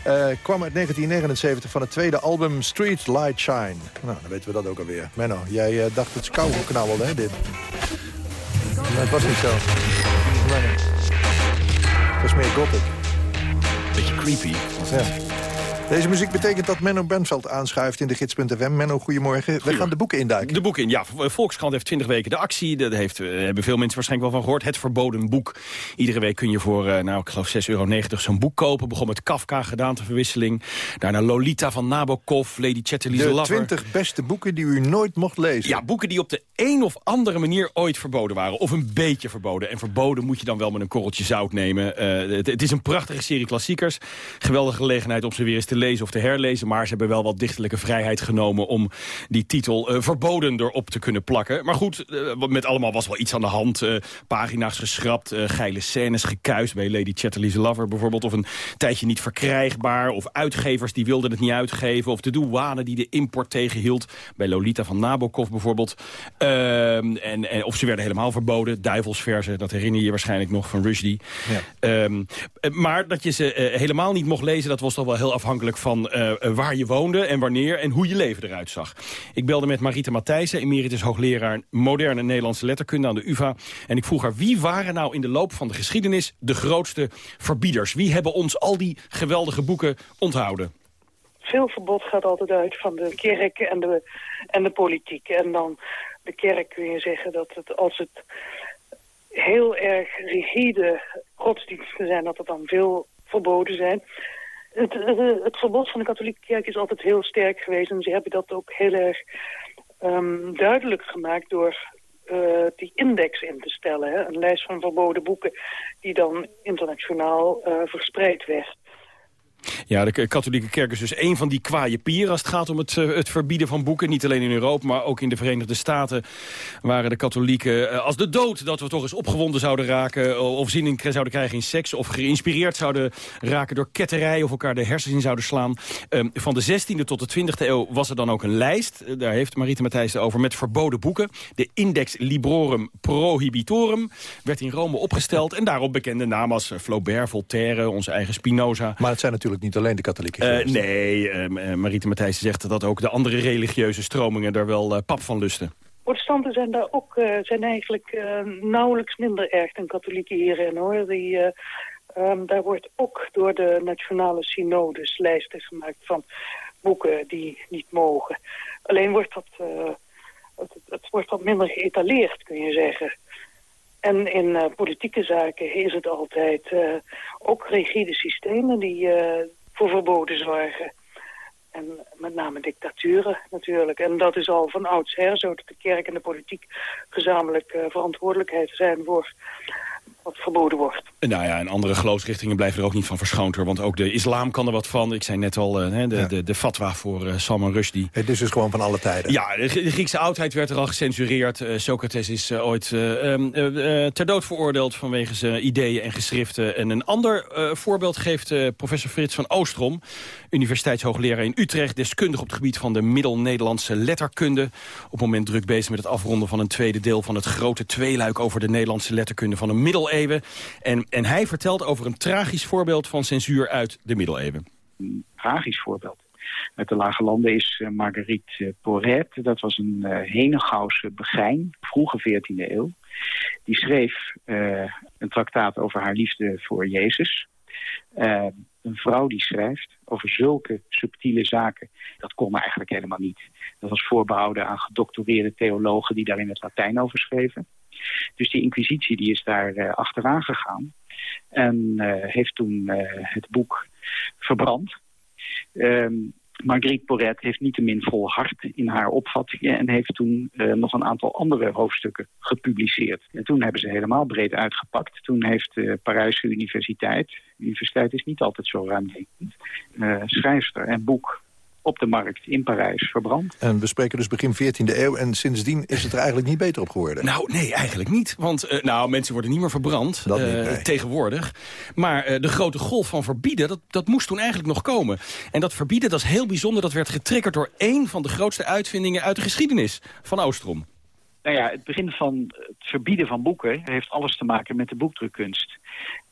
uh, kwam uit 1979 van het tweede album Street Light Shine. Nou, dan weten we dat ook alweer. Menno, jij uh, dacht het kou knabbelde, hè, dit? Maar het was niet zo. Nee. Het was meer gothic. Beetje creepy. Ja. Deze muziek betekent dat Menno Benveld aanschuift in de gids.fm. Menno, goedemorgen. We gaan de boeken induiken. De boeken in, ja. Volkskrant heeft 20 weken de actie. Daar heeft, eh, hebben veel mensen waarschijnlijk wel van gehoord. Het verboden boek. Iedere week kun je voor, eh, nou, ik geloof 6,90 euro zo'n boek kopen. Begon met Kafka, gedaanteverwisseling. Daarna Lolita van Nabokov, Lady Chatterley's Lover. De 20 beste boeken die u nooit mocht lezen. Ja, boeken die op de een of andere manier ooit verboden waren. Of een beetje verboden. En verboden moet je dan wel met een korreltje zout nemen. Uh, het, het, is een prachtige serie klassiekers. Geweldige gelegenheid om ze weer eens te lezen of te herlezen maar ze hebben wel wat dichtelijke vrijheid genomen... om die titel uh, verboden erop te kunnen plakken. Maar goed, uh, met allemaal was wel iets aan de hand. Uh, pagina's geschrapt, geile scènes gekuist... bij Lady Chatterley's Lover bijvoorbeeld. Of een tijdje niet verkrijgbaar. Of uitgevers die wilden het niet uitgeven. Of de douane die de import tegenhield. Bij Lolita van Nabokov bijvoorbeeld. Ehm, en, en, of ze werden helemaal verboden. Duivelsverzen, dat herinner je je waarschijnlijk nog van Rushdie. Ja. Um, maar dat je ze helemaal niet mocht lezen... dat was toch wel heel afhankelijk van uh, waar je woonde en wanneer en hoe je leven eruit zag. Ik belde met Marita Matthijssen, emeritus hoogleraar moderne Nederlandse letterkunde aan de UvA. En ik vroeg haar wie waren nou in de loop van de geschiedenis de grootste verbieders? Wie hebben ons al die geweldige boeken onthouden? Veel verbod gaat altijd uit van de kerk en de, en de politiek. En dan de kerk kun je zeggen dat het, als het heel erg rigide godsdiensten zijn, dat er dan veel verboden zijn. Het, het, verbod van de katholieke kerk is altijd heel sterk geweest. En ze hebben dat ook heel erg um, duidelijk gemaakt door uh, die index in te stellen. Hè? Een lijst van verboden boeken die dan internationaal uh, verspreid werd. Ja, de katholieke kerk is dus een van die kwaaie pieren... als het gaat om het, eh, het verbieden van boeken. Niet alleen in Europa, maar ook in de Verenigde Staten... waren de katholieken eh, als de dood dat we toch eens opgewonden zouden raken... Eh, of zin in, zouden krijgen in seks... of geïnspireerd zouden raken door ketterij... of elkaar de hersens in zouden slaan. Ehm, van de 16e tot de 20e eeuw was er dan ook een lijst. Daar heeft Mariette Matthijs over met verboden boeken. De Index Librorum Prohibitorum werd in Rome opgesteld... en daarop bekende namen als Flaubert, Voltaire, onze eigen Spinoza. Maar het zijn natuurlijk niet alleen de katholieken. Uh, nee, uh, Mariette Matthijs zegt dat ook de andere religieuze stromingen daar wel uh, pap van lusten. Protestanten zijn daar ook zijn eigenlijk nauwelijks minder erg dan katholieken hierin hoor. Die, um, daar wordt ook door de nationale synodes lijsten gemaakt van boeken die niet mogen. Alleen wordt dat, het, het, wordt wat minder geëtaleerd kun je zeggen. En in uh, politieke zaken is het altijd uh, ook rigide systemen die uh, voor verboden zorgen. En met name dictaturen natuurlijk. En dat is al van oudsher zo dat de kerk en de politiek gezamenlijk verantwoordelijkheid zijn voor wat verboden wordt. Nou ja, en andere geloofsrichtingen blijven er ook niet van verschoond. Hoor, want ook de islam kan er wat van. Ik zei net al, uh, de, ja. de, de, fatwa voor uh, Salman Rushdie. Het is dus gewoon van alle tijden. Ja, de, de Griekse oudheid werd er al gecensureerd. Uh, Socrates is ooit um, ter dood veroordeeld vanwege zijn ideeën en geschriften. En een ander voorbeeld geeft professor Frits van Oostrom... universiteitshoogleraar in Utrecht... deskundig op het gebied van de middel-Nederlandse letterkunde. Op het moment druk bezig met het afronden van een tweede deel... van het grote tweeluik over de Nederlandse letterkunde van de middeleeuwen en, en hij vertelt over een tragisch voorbeeld van censuur uit de middeleeuwen. Een tragisch voorbeeld uit de Lage Landen is uh, Marguerite uh, Porret. Dat was een uh, Henegouwse begijn, vroege 14e eeuw. Die schreef een traktaat over haar liefde voor Jezus. een vrouw die schrijft over zulke subtiele zaken, dat kon eigenlijk helemaal niet. Dat was voorbehouden aan gedoctoreerde theologen die daar in het Latijn over schreven. Dus die inquisitie die is daar uh, achteraan gegaan. En uh, heeft toen uh, het boek verbrand. Um, Marguerite Porret heeft niettemin volhard in haar opvattingen... en heeft toen nog een aantal andere hoofdstukken gepubliceerd. En toen hebben ze helemaal breed uitgepakt. Toen heeft de Parijse Universiteit... de universiteit is niet altijd zo ruimdenkend... Uh, schrijfster en boek op de markt in Parijs verbrand. En we spreken dus begin 14e eeuw en sindsdien is het er eigenlijk niet beter op geworden. Nou, nee, eigenlijk niet. Want uh, nou, mensen worden niet meer verbrand dat niet, nee. tegenwoordig. Maar uh, de grote golf van verbieden, dat, dat moest toen eigenlijk nog komen. En dat verbieden, dat is heel bijzonder. Dat werd getriggerd door één van de grootste uitvindingen uit de geschiedenis van Oostrom. Nou ja, het begin van het verbieden van boeken heeft alles te maken met de boekdrukkunst.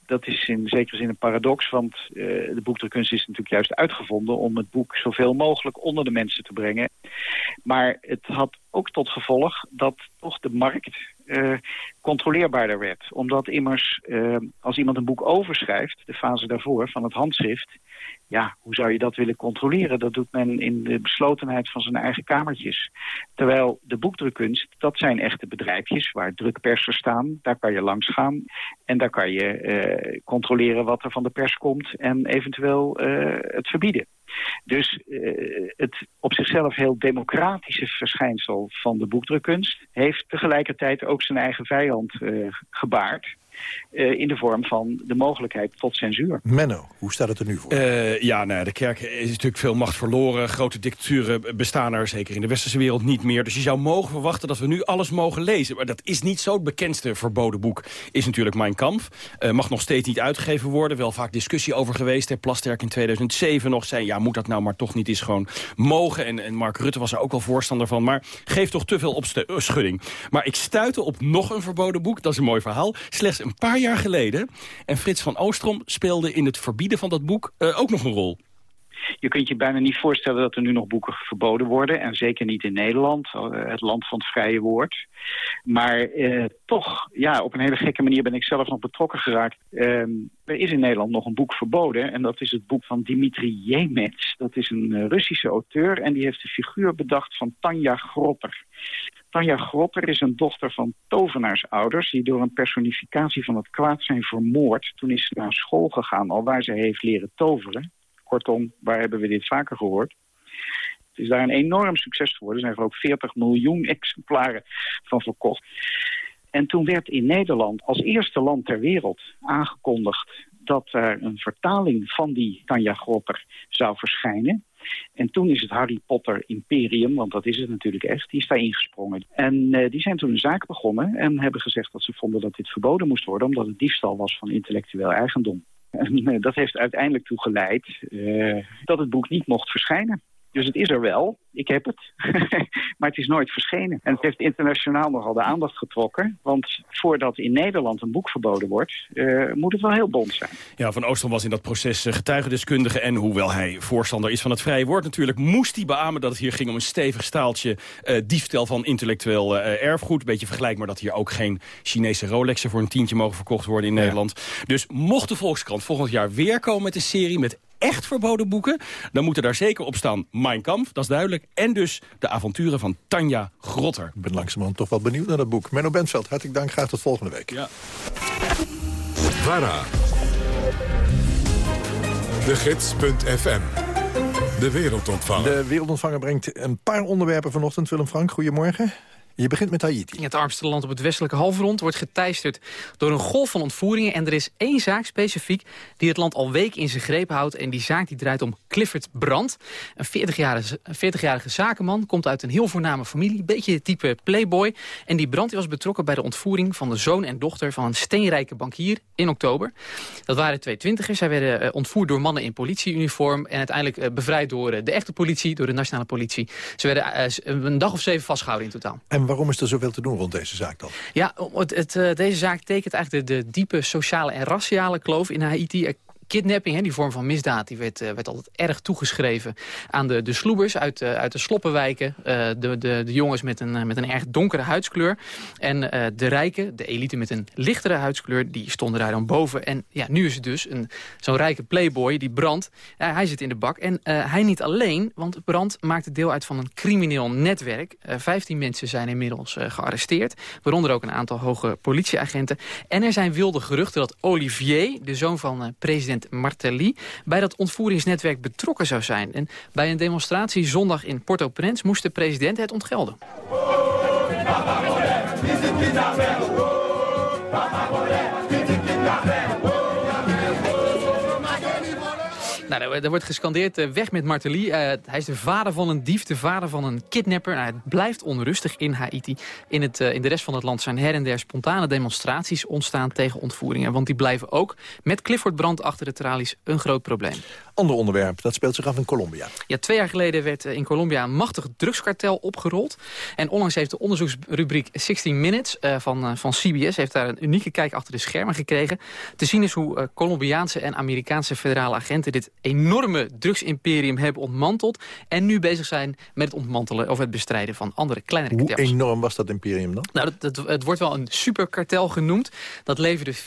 Dat is in zekere zin een paradox, want uh, de boekdrukkunst is natuurlijk juist uitgevonden om het boek zoveel mogelijk onder de mensen te brengen. Maar het had ook tot gevolg dat toch de markt uh, controleerbaarder werd. Omdat immers, uh, als iemand een boek overschrijft, de fase daarvoor van het handschrift, ja, hoe zou je dat willen controleren? Dat doet men in de beslotenheid van zijn eigen kamertjes. Terwijl de boekdrukkunst, dat zijn echte bedrijfjes waar drukpersers staan. Daar kan je langs gaan en daar kan je uh, controleren wat er van de pers komt en eventueel uh, het verbieden. Dus uh, het op zichzelf heel democratische verschijnsel van de boekdrukkunst... heeft tegelijkertijd ook zijn eigen vijand gebaard. Uh, in de vorm van de mogelijkheid tot censuur. Menno, hoe staat het er nu voor? Uh, ja, nou, de kerk is natuurlijk veel macht verloren. Grote dictaturen bestaan er, zeker in de westerse wereld, niet meer. Dus je zou mogen verwachten dat we nu alles mogen lezen. Maar dat is niet zo. Het bekendste verboden boek is natuurlijk Mein Kampf. Uh, mag nog steeds niet uitgegeven worden. Wel vaak discussie over geweest. Hè. Plasterk in 2007 nog zei, ja, moet dat nou maar toch niet eens gewoon mogen. En, en Mark Rutte was er ook wel voorstander van. Maar geeft toch te veel op schudding. Maar ik stuitte op nog een verboden boek. Dat is een mooi verhaal. Slechts een paar jaar geleden. En Frits van Oostrom speelde in het verbieden van dat boek uh, ook nog een rol. Je kunt je bijna niet voorstellen dat er nu nog boeken verboden worden. En zeker niet in Nederland, het land van het vrije woord. Maar eh, toch, ja, op een hele gekke manier ben ik zelf nog betrokken geraakt. Uh, er is in Nederland nog een boek verboden. En dat is het boek van Dimitri Jemets. Dat is een uh, Russische auteur. En die heeft de figuur bedacht van Tanja Grotter. Tanja Grotter is een dochter van tovenaarsouders... die door een personificatie van het kwaad zijn vermoord. Toen is ze naar school gegaan, al waar ze heeft leren toveren. Kortom, waar hebben we dit vaker gehoord? Het is daar een enorm succes geworden. Er zijn er ook 40 miljoen exemplaren van verkocht. En toen werd in Nederland als eerste land ter wereld aangekondigd... dat er een vertaling van die Tanja Grotter zou verschijnen. En toen is het Harry Potter Imperium, want dat is het natuurlijk echt, die is daar ingesprongen. En uh, die zijn toen een zaak begonnen en hebben gezegd dat ze vonden dat dit verboden moest worden... omdat het diefstal was van intellectueel eigendom. En uh, dat heeft uiteindelijk toe geleid uh, dat het boek niet mocht verschijnen. Dus het is er wel, ik heb het, maar het is nooit verschenen. En het heeft internationaal nogal de aandacht getrokken. Want voordat in Nederland een boek verboden wordt, uh, moet het wel heel bond zijn. Ja, Van Oostrom was in dat proces getuigendeskundige. En hoewel hij voorstander is van het vrije woord natuurlijk... moest hij beamen dat het hier ging om een stevig staaltje uh, diefstal van intellectueel uh, erfgoed. Beetje vergelijkbaar dat hier ook geen Chinese Rolexen voor een tientje mogen verkocht worden in ja. Nederland. Dus mocht de Volkskrant volgend jaar weer komen met een serie met echt verboden boeken... dan moeten daar zeker op staan Mein Kampf, dat is duidelijk... en dus de avonturen van Tanja Grotter. Ik ben langzamerhand toch wel benieuwd naar dat boek. Menno Bentveld, hartelijk dank. Graag tot volgende week. Ja. VARA. De Gids.fm. De wereldontvanger. De wereldontvanger brengt een paar onderwerpen vanochtend. Willem Frank, goedemorgen. Je begint met Haiti. Het armste land op het westelijke halfrond wordt geteisterd door een golf van ontvoeringen. En er is één zaak specifiek die het land al weken in zijn greep houdt. En die zaak die draait om Clifford Brandt. Een 40-jarige 40 zakenman, komt uit een heel voorname familie. Beetje type playboy. En die Brandt was betrokken bij de ontvoering van de zoon en dochter van een steenrijke bankier in oktober. Dat waren twee twintigers. Zij werden ontvoerd door mannen in politieuniform. En uiteindelijk bevrijd door de echte politie, door de nationale politie. Ze werden een dag of zeven vastgehouden in totaal. En waarom is er zoveel te doen rond deze zaak dan? Ja, het, het, deze zaak tekent eigenlijk de diepe sociale en raciale kloof in Haiti kidnapping, hè, die vorm van misdaad, die werd, uh, werd altijd erg toegeschreven aan de, de sloebers uit, uh, uit de sloppenwijken. Uh, de, de, de jongens met een, met een erg donkere huidskleur. En de rijken, de elite met een lichtere huidskleur, die stonden daar dan boven. En ja, nu is het dus zo'n rijke playboy, die Brand, hij zit in de bak. En hij niet alleen, want Brand maakte deel uit van een crimineel netwerk. Vijftien mensen zijn inmiddels gearresteerd. Waaronder ook een aantal hoge politieagenten. En er zijn wilde geruchten dat Olivier, de zoon van president Martelly bij dat ontvoeringsnetwerk betrokken zou zijn. En bij een demonstratie zondag in Port-au-Prince moest de president het ontgelden. Nou, er, wordt gescandeerd eh, weg met Martelly. Eh, hij is de vader van een dief, de vader van een kidnapper. Nou, het blijft onrustig in Haiti. In, het, eh, in de rest van het land zijn her en der spontane demonstraties ontstaan tegen ontvoeringen. Want die blijven ook met Clifford Brand achter de tralies een groot probleem. Ander onderwerp, dat speelt zich af in Colombia. Ja, twee jaar geleden werd in Colombia een machtig drugskartel opgerold. En onlangs heeft de onderzoeksrubriek 16 Minutes van, van CBS... heeft daar een unieke kijk achter de schermen gekregen. Te zien is hoe Colombiaanse en Amerikaanse federale agenten... dit enorme drugsimperium hebben ontmanteld... en nu bezig zijn met het ontmantelen of het bestrijden van andere kleinere Hoe kartels. enorm was dat imperium dan? Nou, dat, dat- het wordt wel een superkartel genoemd. Dat leverde 40%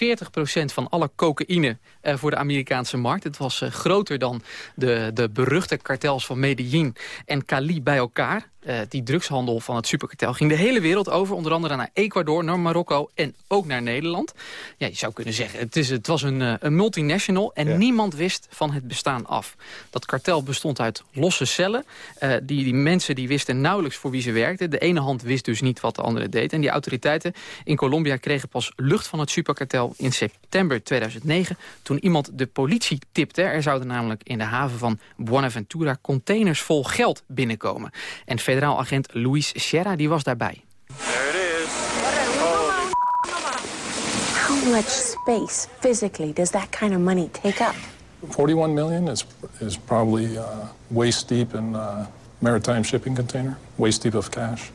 van alle cocaïne eh, voor de Amerikaanse markt. Het was eh, groter dan de, de beruchte kartels van Medellin en Cali bij elkaar. Eh, die drugshandel van het superkartel ging de hele wereld over. Onder andere naar Ecuador, naar Marokko en ook naar Nederland. Ja, je zou kunnen zeggen, het, is, het was een, een multinational en niemand wist van het bestaan af. Dat kartel bestond uit losse cellen. Eh, die, die mensen die wisten nauwelijks voor wie ze werkten. De ene hand wist dus niet wat de andere deed. En die autoriteiten in Colombia kregen pas lucht van het superkartel in september 2009... toen iemand de politie tipte. Er zouden namelijk in de haven van Buenaventura containers vol geld binnenkomen. En federaal agent Luis Sierra die was daarbij. How much space physically does that kind of money take up? 41 million is, is probably uh, waist deep in uh, maritime shipping container, waist deep of cash.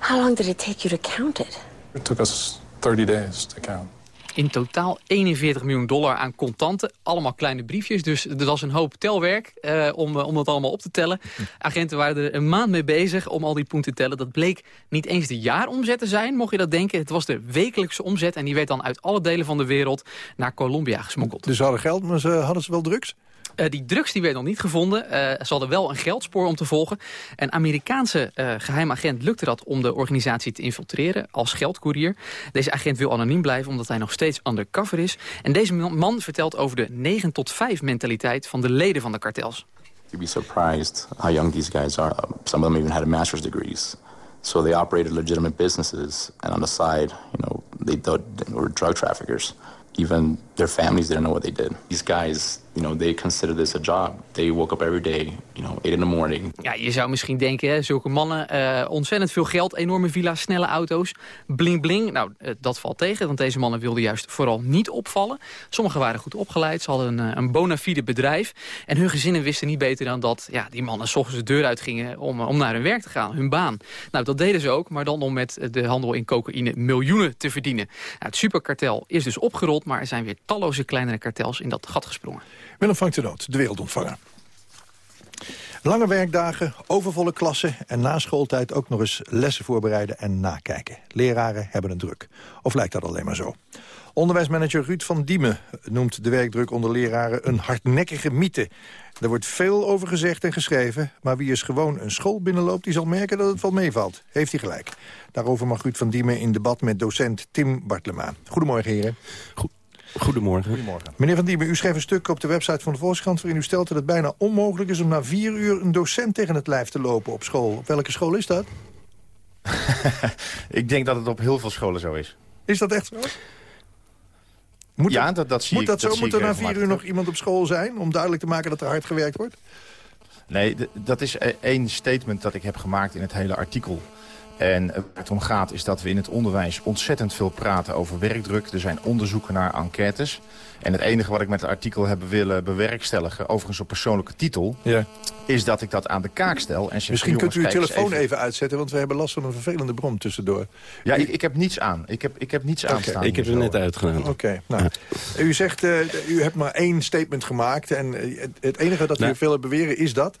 How long did it take you to count it? It took us 30 days to count. In totaal 41 miljoen dollar aan contanten. Allemaal kleine briefjes, dus er was een hoop telwerk eh, om, eh, om dat allemaal op te tellen. Agenten waren er een maand mee bezig om al die punten te tellen. Dat bleek niet eens de jaaromzet te zijn, mocht je dat denken. Het was de wekelijkse omzet en die werd dan uit alle delen van de wereld naar Colombia gesmokkeld. Dus ze hadden geld, maar ze, hadden ze wel drugs? Eh, die drugs die werd nog niet gevonden. Eh, ze hadden wel een geldspoor om te volgen. Een Amerikaanse eh geheim agent lukte dat om de organisatie te infiltreren als geldcourier. Deze agent wil anoniem blijven omdat hij nog steeds undercover is. En deze man vertelt over de 9 tot 5 mentaliteit van de leden van de kartels. You'd be surprised how young these guys are. Um, some of them even had master's degrees. So they operated legitimate businesses, and on the side, you know, they, they were drug traffickers. Even their families didn't know what they did. These guys, you know, they consider this a job. They woke up every day, you know, eight in the morning. Ja, je zou misschien denken, hè, zulke mannen, eh, ontzettend veel geld, enorme villa's, snelle auto's, bling bling. Nou, eh, dat valt tegen, want deze mannen wilden juist vooral niet opvallen. Sommigen waren goed opgeleid, ze hadden een, eh, een bona fide bedrijf. En hun gezinnen wisten niet beter dan dat ja, die mannen s ochtends de deur uitgingen om, om naar hun werk te gaan, hun baan. Nou, dat deden ze ook, maar dan om met de handel in cocaïne miljoenen te verdienen. Het superkartel is dus opgerold, maar er zijn weer talloze kleinere kartels in dat gat gesprongen. Willem Frank de Noot, de wereldontvanger. Lange werkdagen, overvolle klassen en na schooltijd ook nog eens lessen voorbereiden en nakijken. Leraren hebben het druk. Of lijkt dat alleen maar zo? Onderwijsmanager Ruud van Diemen noemt de werkdruk onder leraren een hardnekkige mythe. Er wordt veel over gezegd en geschreven, maar wie eens gewoon een school binnenloopt... die zal merken dat het wel meevalt. Heeft hij gelijk. Daarover mag Ruud van Diemen in debat met docent Tim Bartlema. Goedemorgen, heren. Goedemorgen. Goedemorgen. Meneer Van Diemen, u schreef een stuk op de website van de Volkskrant... waarin u stelt dat het bijna onmogelijk is om na vier uur... een docent tegen het lijf te lopen op school. Op welke school is dat? Ik denk dat het op heel veel scholen zo is. Is dat echt zo? Moet ja, dat, dat, dat zie moet ik. dat zo? zie Moet er na vier uur nog iemand op school zijn... om duidelijk te maken dat er hard gewerkt wordt? Nee, dat is e- één statement dat ik heb gemaakt in het hele artikel. En waar het om gaat is dat we in het onderwijs ontzettend veel praten over werkdruk. Er zijn onderzoeken naar enquêtes. En het enige wat ik met het artikel heb willen bewerkstelligen, overigens op persoonlijke titel, Ja. is dat ik dat aan de kaak stel. En zeg, Misschien kunt u uw telefoon even... uitzetten... want we hebben last van een vervelende brom tussendoor. Ja, ik, ik heb niets aan. Ik heb, ik heb niets Oké. aanstaan. Ik heb er net uitgedaan. Oké, nou. U zegt, eh, u hebt maar één statement gemaakt... en eh, het, enige dat u Nee. veel beweren is dat...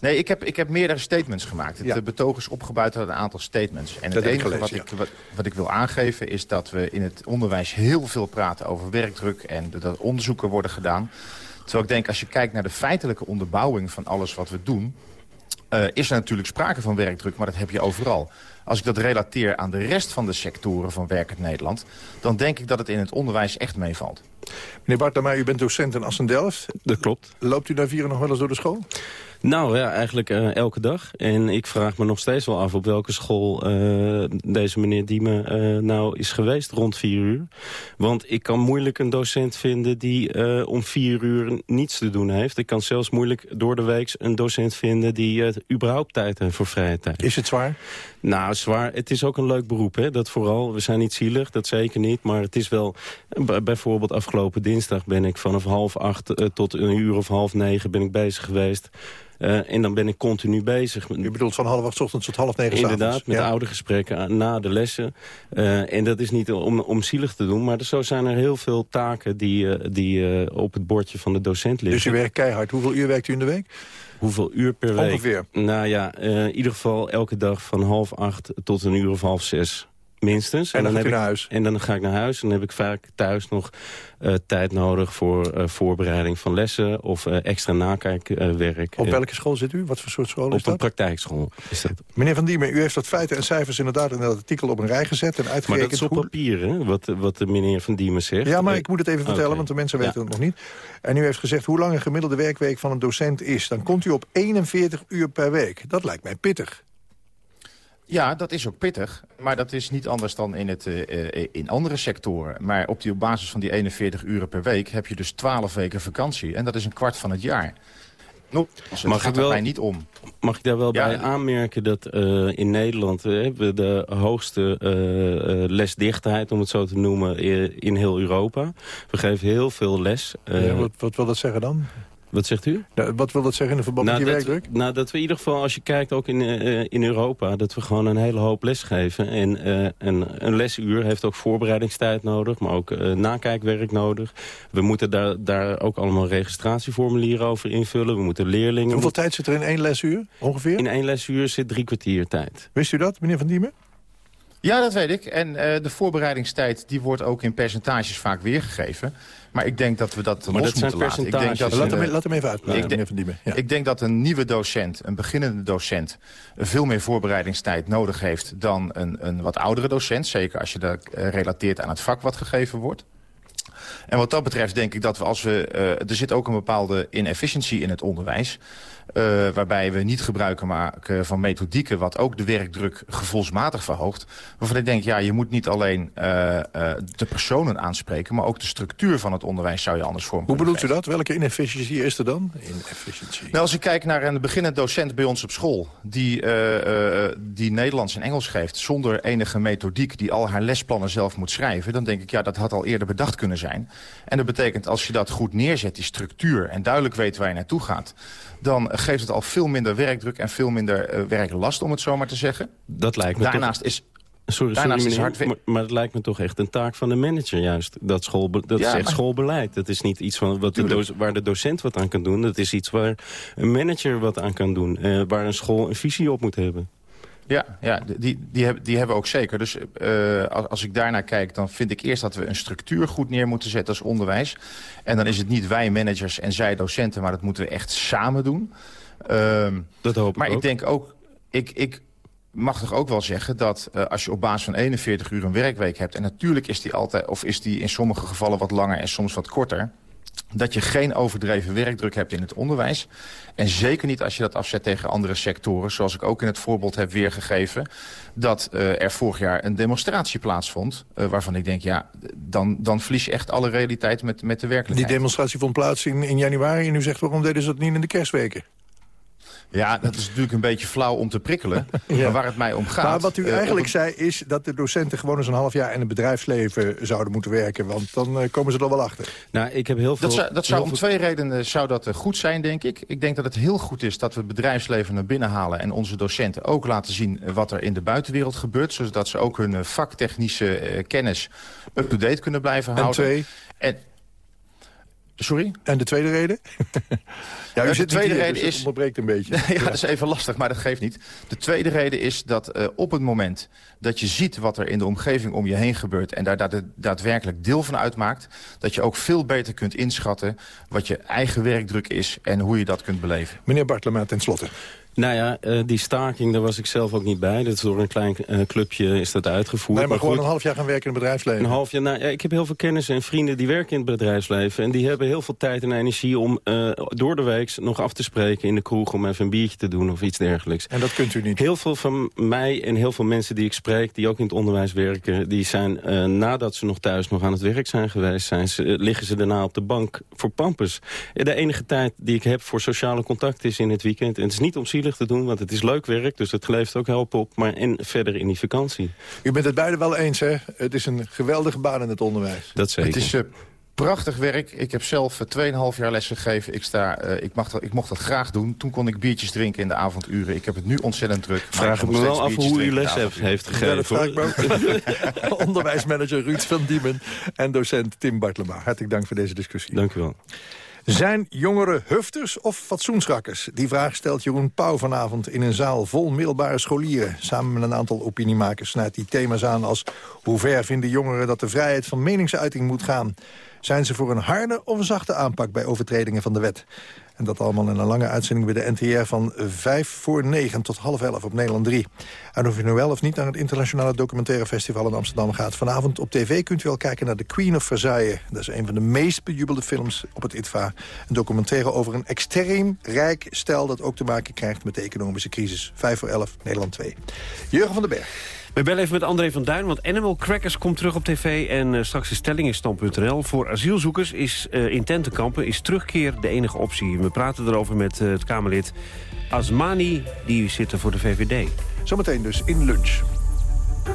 Nee, ik heb, ik heb meerdere statements gemaakt. Het Ja. eh, betoog is opgebouwd uit een aantal statements. En Dat het enige gelezen, wat, ik, wat, wat ik wil aangeven is dat we in het onderwijs heel veel praten over werkdruk en dat onderzoeken worden gedaan. Terwijl ik denk, als je kijkt naar de feitelijke onderbouwing van alles wat we doen... eh, is er natuurlijk sprake van werkdruk, maar dat heb je overal. Als ik dat relateer aan de rest van de sectoren van werkend Nederland... dan denk ik dat het in het onderwijs echt meevalt. Meneer Bartema, u bent docent in Assen-Delft. Dat klopt. Loopt u naar vieren nog wel eens door de school? Nou ja, eigenlijk uh, elke dag. En ik vraag me nog steeds wel af op welke school uh, deze meneer Diemen uh, nou is geweest rond vier uur. Want ik kan moeilijk een docent vinden die om vier uur niets te doen heeft. Ik kan zelfs moeilijk door de week een docent vinden die überhaupt tijd heeft voor vrije tijd. Is het zwaar? Nou, zwaar. Het is ook een leuk beroep, hè. Dat vooral. We zijn niet zielig, dat zeker niet. Maar het is wel... Bijvoorbeeld afgelopen dinsdag ben ik vanaf half acht tot een uur of half negen ben ik bezig geweest uh, en dan ben ik continu bezig. U bedoelt van half acht ochtends tot half negen Inderdaad, met ja. oude gesprekken na de lessen. Uh, en dat is niet om, om zielig te doen, maar zo zijn er heel veel taken die, uh, die op het bordje van de docent liggen. Dus u werkt keihard. Hoeveel uur werkt u in de week? Hoeveel uur per week? Ongeveer. Nou ja, in ieder geval elke dag van half acht tot een uur of half zes. Minstens. En dan, en dan, heb naar ik, huis. En dan ga ik naar huis. En dan heb ik vaak thuis nog uh, tijd nodig voor uh, voorbereiding van lessen of uh, extra nakijkwerk. Op welke school zit u? Wat voor soort school op is dat? Op een praktijkschool is dat. Meneer Van Diemen, u heeft dat feiten en cijfers inderdaad in dat artikel op een rij gezet en uitgerekend. Maar dat is op hoe... papier, hè? Wat, wat de meneer Van Diemen zegt. Ja, maar ik moet het even vertellen, okay. want de mensen weten ja. het nog niet. En u heeft gezegd hoe lang een gemiddelde werkweek van een docent is. Dan komt u op 41 uur per week. Dat lijkt mij pittig. Ja, dat is ook pittig. Maar dat is niet anders dan in, het, uh, in andere sectoren. Maar op, die, op basis van die 41 uren per week heb je dus 12 weken vakantie. En dat is een kwart van het jaar. Nou, dus mag gaat ik wel, mij niet om. Mag ik daar wel Ja. bij aanmerken dat uh, in Nederland uh, hebben we de hoogste uh, lesdichtheid, om het zo te noemen, in heel Europa. We geven heel veel les. Ja, wat, wat wil dat zeggen dan? Wat zegt u? Ja, wat wil dat zeggen in verband nou, met die dat, werkdruk? Nou, dat we in ieder geval, als je kijkt ook in, uh, in Europa... dat we gewoon een hele hoop les geven. En uh, een, een lesuur heeft ook voorbereidingstijd nodig... maar ook uh, nakijkwerk nodig. We moeten daar, daar ook allemaal registratieformulieren over invullen. We moeten leerlingen... Hoeveel tijd zit er in één lesuur, ongeveer? In één lesuur zit drie kwartier tijd. Wist u dat, meneer Van Diemen? Ja, dat weet ik. En uh, de voorbereidingstijd die wordt ook in percentages vaak weergegeven. Maar ik denk dat we dat maar los dat moeten laten. Ik denk dat, laat, hem, laat hem even uitpraten, ik. Ja. Ik denk dat een nieuwe docent, een beginnende docent... veel meer voorbereidingstijd nodig heeft dan een, een wat oudere docent. Zeker als je dat uh, relateert aan het vak wat gegeven wordt. En wat dat betreft denk ik dat we als we... Uh, er zit ook een bepaalde inefficiency in het onderwijs... Uh, waarbij we niet gebruik maken van methodieken... wat ook de werkdruk gevoelsmatig verhoogt. Waarvan ik denk, ja, je moet niet alleen uh, uh, de personen aanspreken... maar ook de structuur van het onderwijs zou je anders vorm Hoe bedoelt geven. u dat? Welke inefficiëntie is er dan? Inefficiency. Nou, als ik kijk naar een beginnend docent bij ons op school... die, die Nederlands en Engels geeft zonder enige methodiek... die al haar lesplannen zelf moet schrijven... dan denk ik, ja, dat had al eerder bedacht kunnen zijn. En dat betekent, als je dat goed neerzet, die structuur... en duidelijk weet waar je naartoe gaat dan geeft het al veel minder werkdruk en veel minder uh, werklast, om het zo maar te zeggen. Dat lijkt me Daarnaast toch... is... Sorry, Daarnaast sorry is meneer, hard... maar, maar het lijkt me toch echt een taak van de manager juist. Dat, school, dat ja, is echt maar... schoolbeleid. Dat is niet iets van wat de waar de docent wat aan kan doen. Dat is iets waar een manager wat aan kan doen. Uh, waar een school een visie op moet hebben. Ja, ja die, die, hebben, die hebben we ook zeker. Dus uh, als, als ik daarnaar kijk, dan vind ik eerst dat we een structuur goed neer moeten zetten als onderwijs. En dan is het niet wij managers en zij docenten, maar dat moeten we echt samen doen. Um, dat hoop ik Maar ook. ik denk ook, ik, ik mag toch ook wel zeggen dat uh, als je op basis van 41 uur een werkweek hebt... en natuurlijk is die, altijd, of is die in sommige gevallen wat langer en soms wat korter... dat je geen overdreven werkdruk hebt in het onderwijs. En zeker niet als je dat afzet tegen andere sectoren... zoals ik ook in het voorbeeld heb weergegeven... dat uh, er vorig jaar een demonstratie plaatsvond... Uh, waarvan ik denk, ja, dan, dan verlies je echt alle realiteit met, met de werkelijkheid. Die demonstratie vond plaats in, in januari en u zegt... waarom deden ze dat niet in de kerstweken? Ja, dat is natuurlijk een beetje flauw om te prikkelen. ja. Maar waar het mij om gaat... Maar wat u uh, eigenlijk zei is dat de docenten gewoon eens een half jaar... in het bedrijfsleven zouden moeten werken. Want dan uh, komen ze er wel achter. Nou, ik heb heel veel... Dat zou, dat zou om twee redenen zou dat goed zijn, denk ik. Ik denk dat het heel goed is dat we het bedrijfsleven naar binnen halen... en onze docenten ook laten zien wat er in de buitenwereld gebeurt. Zodat ze ook hun vaktechnische kennis up-to-date kunnen blijven houden. En twee... En, Sorry? En de tweede reden? ja, de tweede hier, reden dus is... onderbreekt een beetje. ja, ja, dat is even lastig, maar dat geeft niet. De tweede reden is dat uh, op het moment dat je ziet wat er in de omgeving om je heen gebeurt... en daar daad, daadwerkelijk deel van uitmaakt... dat je ook veel beter kunt inschatten wat je eigen werkdruk is... en hoe je dat kunt beleven. Meneer Bartlema, ten slotte. Nou ja, uh, die staking, daar was ik zelf ook niet bij. Dat is door een klein uh, clubje is dat uitgevoerd. Nee, maar, gewoon goed, een half jaar gaan werken in het bedrijfsleven. Een half jaar, nou ja, ik heb heel veel kennis en vrienden die werken in het bedrijfsleven. En die hebben heel veel tijd en energie om uh, door de week nog af te spreken in de kroeg... om even een biertje te doen of iets dergelijks. En dat kunt u niet? Heel veel van mij en heel veel mensen die ik spreek, die ook in het onderwijs werken... die zijn nadat ze nog thuis nog aan het werk zijn geweest... Zijn ze, liggen ze daarna op de bank voor pampers. De enige tijd die ik heb voor sociale contact is in het weekend. En het is niet om zielig te doen, want het is leuk werk. Dus het levert ook help op. Maar en verder in die vakantie. U bent het beide wel eens, hè? Het is een geweldige baan in het onderwijs. Dat zeker. Het is uh, prachtig werk. Ik heb zelf uh, 2,5 jaar les gegeven. Ik, sta, uh, ik, mag dat, ik mocht dat graag doen. Toen kon ik biertjes drinken in de avonduren. Ik heb het nu ontzettend druk. Vraag ik me wel af hoe u les heeft, heeft gegeven. Ja, Onderwijsmanager Ruud van Diemen en docent Tim Bartlema. Hartelijk dank voor deze discussie. Dank u wel. Zijn jongeren hufters of fatsoensrakkers? Die vraag stelt Jeroen Pauw vanavond in een zaal vol middelbare scholieren. Samen met een aantal opiniemakers snijdt hij thema's aan als... hoe ver vinden jongeren dat de vrijheid van meningsuiting moet gaan? Zijn ze voor een harde of een zachte aanpak bij overtredingen van de wet? En dat allemaal in een lange uitzending bij de NTR van 5 voor 9 tot half 11 op Nederland 3. En of u nu wel of niet naar het Internationale Documentaire Festival in Amsterdam gaat... vanavond op tv kunt u wel kijken naar The Queen of Versailles. Dat is een van de meest bejubelde films op het ITVA. Een documentaire over een extreem rijk stel... dat ook te maken krijgt met de economische crisis. 5 voor 11, Nederland 2. Jurgen van den Berg. We bellen even met André van Duin, want Animal Crackers komt terug op tv... en uh, straks de stelling is stand.nl. Voor asielzoekers is uh, in tentenkampen is terugkeer de enige optie. We praten erover met uh, het Kamerlid Asmani, die zit er voor de VVD. Zometeen dus in lunch.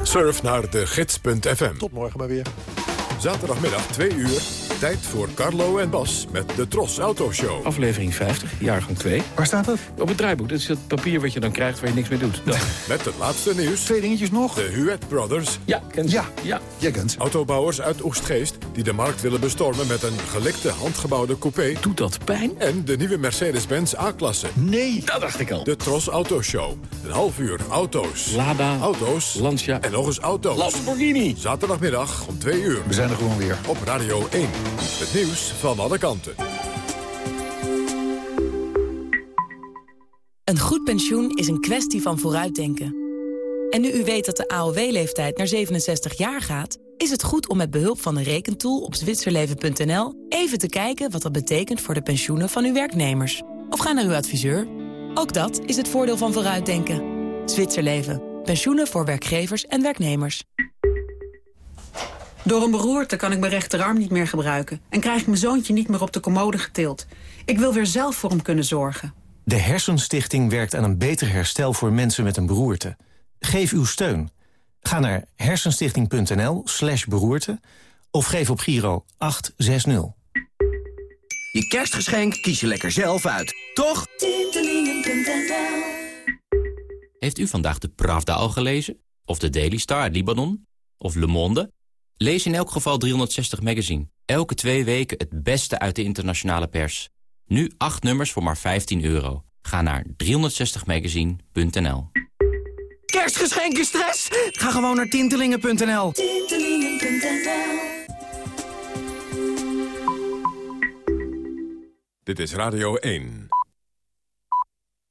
Surf naar de gids.fm. Tot morgen maar weer. Zaterdagmiddag 2 uur. Tijd voor Carlo en Bas met de Tros Autoshow. Aflevering 50, jaargang 2. Waar staat dat? Op het draaiboek. Dat is het papier wat je dan krijgt waar je niks mee doet. Met het laatste nieuws. Twee dingetjes nog. De Huet Brothers. Ja, ken Ja, ja. jij kent ze. Autobouwers uit Oegstgeest die de markt willen bestormen met een gelikte handgebouwde coupé. Doet dat pijn? En de nieuwe Mercedes-Benz A-klasse. Nee. Dat dacht ik al. De Tros Autoshow. Een half uur auto's. Lada. Auto's. Lancia. En nog eens auto's. Lamborghini. Zaterdagmiddag om 2 uur. We zijn er gewoon weer. Op Radio 1. Het nieuws van alle kanten. Een goed pensioen is een kwestie van vooruitdenken. En nu u weet dat de AOW-leeftijd naar 67 jaar gaat... is het goed om met behulp van de rekentool op zwitserleven.nl... even te kijken wat dat betekent voor de pensioenen van uw werknemers. Of ga naar uw adviseur. Ook dat is het voordeel van vooruitdenken. Zwitserleven. Pensioenen voor werkgevers en werknemers. Door een beroerte kan ik mijn rechterarm niet meer gebruiken... en krijg ik mijn zoontje niet meer op de commode getild. Ik wil weer zelf voor hem kunnen zorgen. De Hersenstichting werkt aan een beter herstel voor mensen met een beroerte. Geef uw steun. Ga naar hersenstichting.nl slash beroerte... of geef op Giro 860. Je kerstgeschenk kies je lekker zelf uit, toch? Heeft u vandaag de Pravda al gelezen? Of de Daily Star uit Libanon? Of Le Monde? Lees in elk geval 360 Magazine. Elke twee weken het beste uit de internationale pers. Nu acht nummers voor maar 15 euro. Ga naar 360magazine.nl Kerstgeschenken stress? Ga gewoon naar tintelingen.nl. Tintelingen.nl Dit is Radio 1.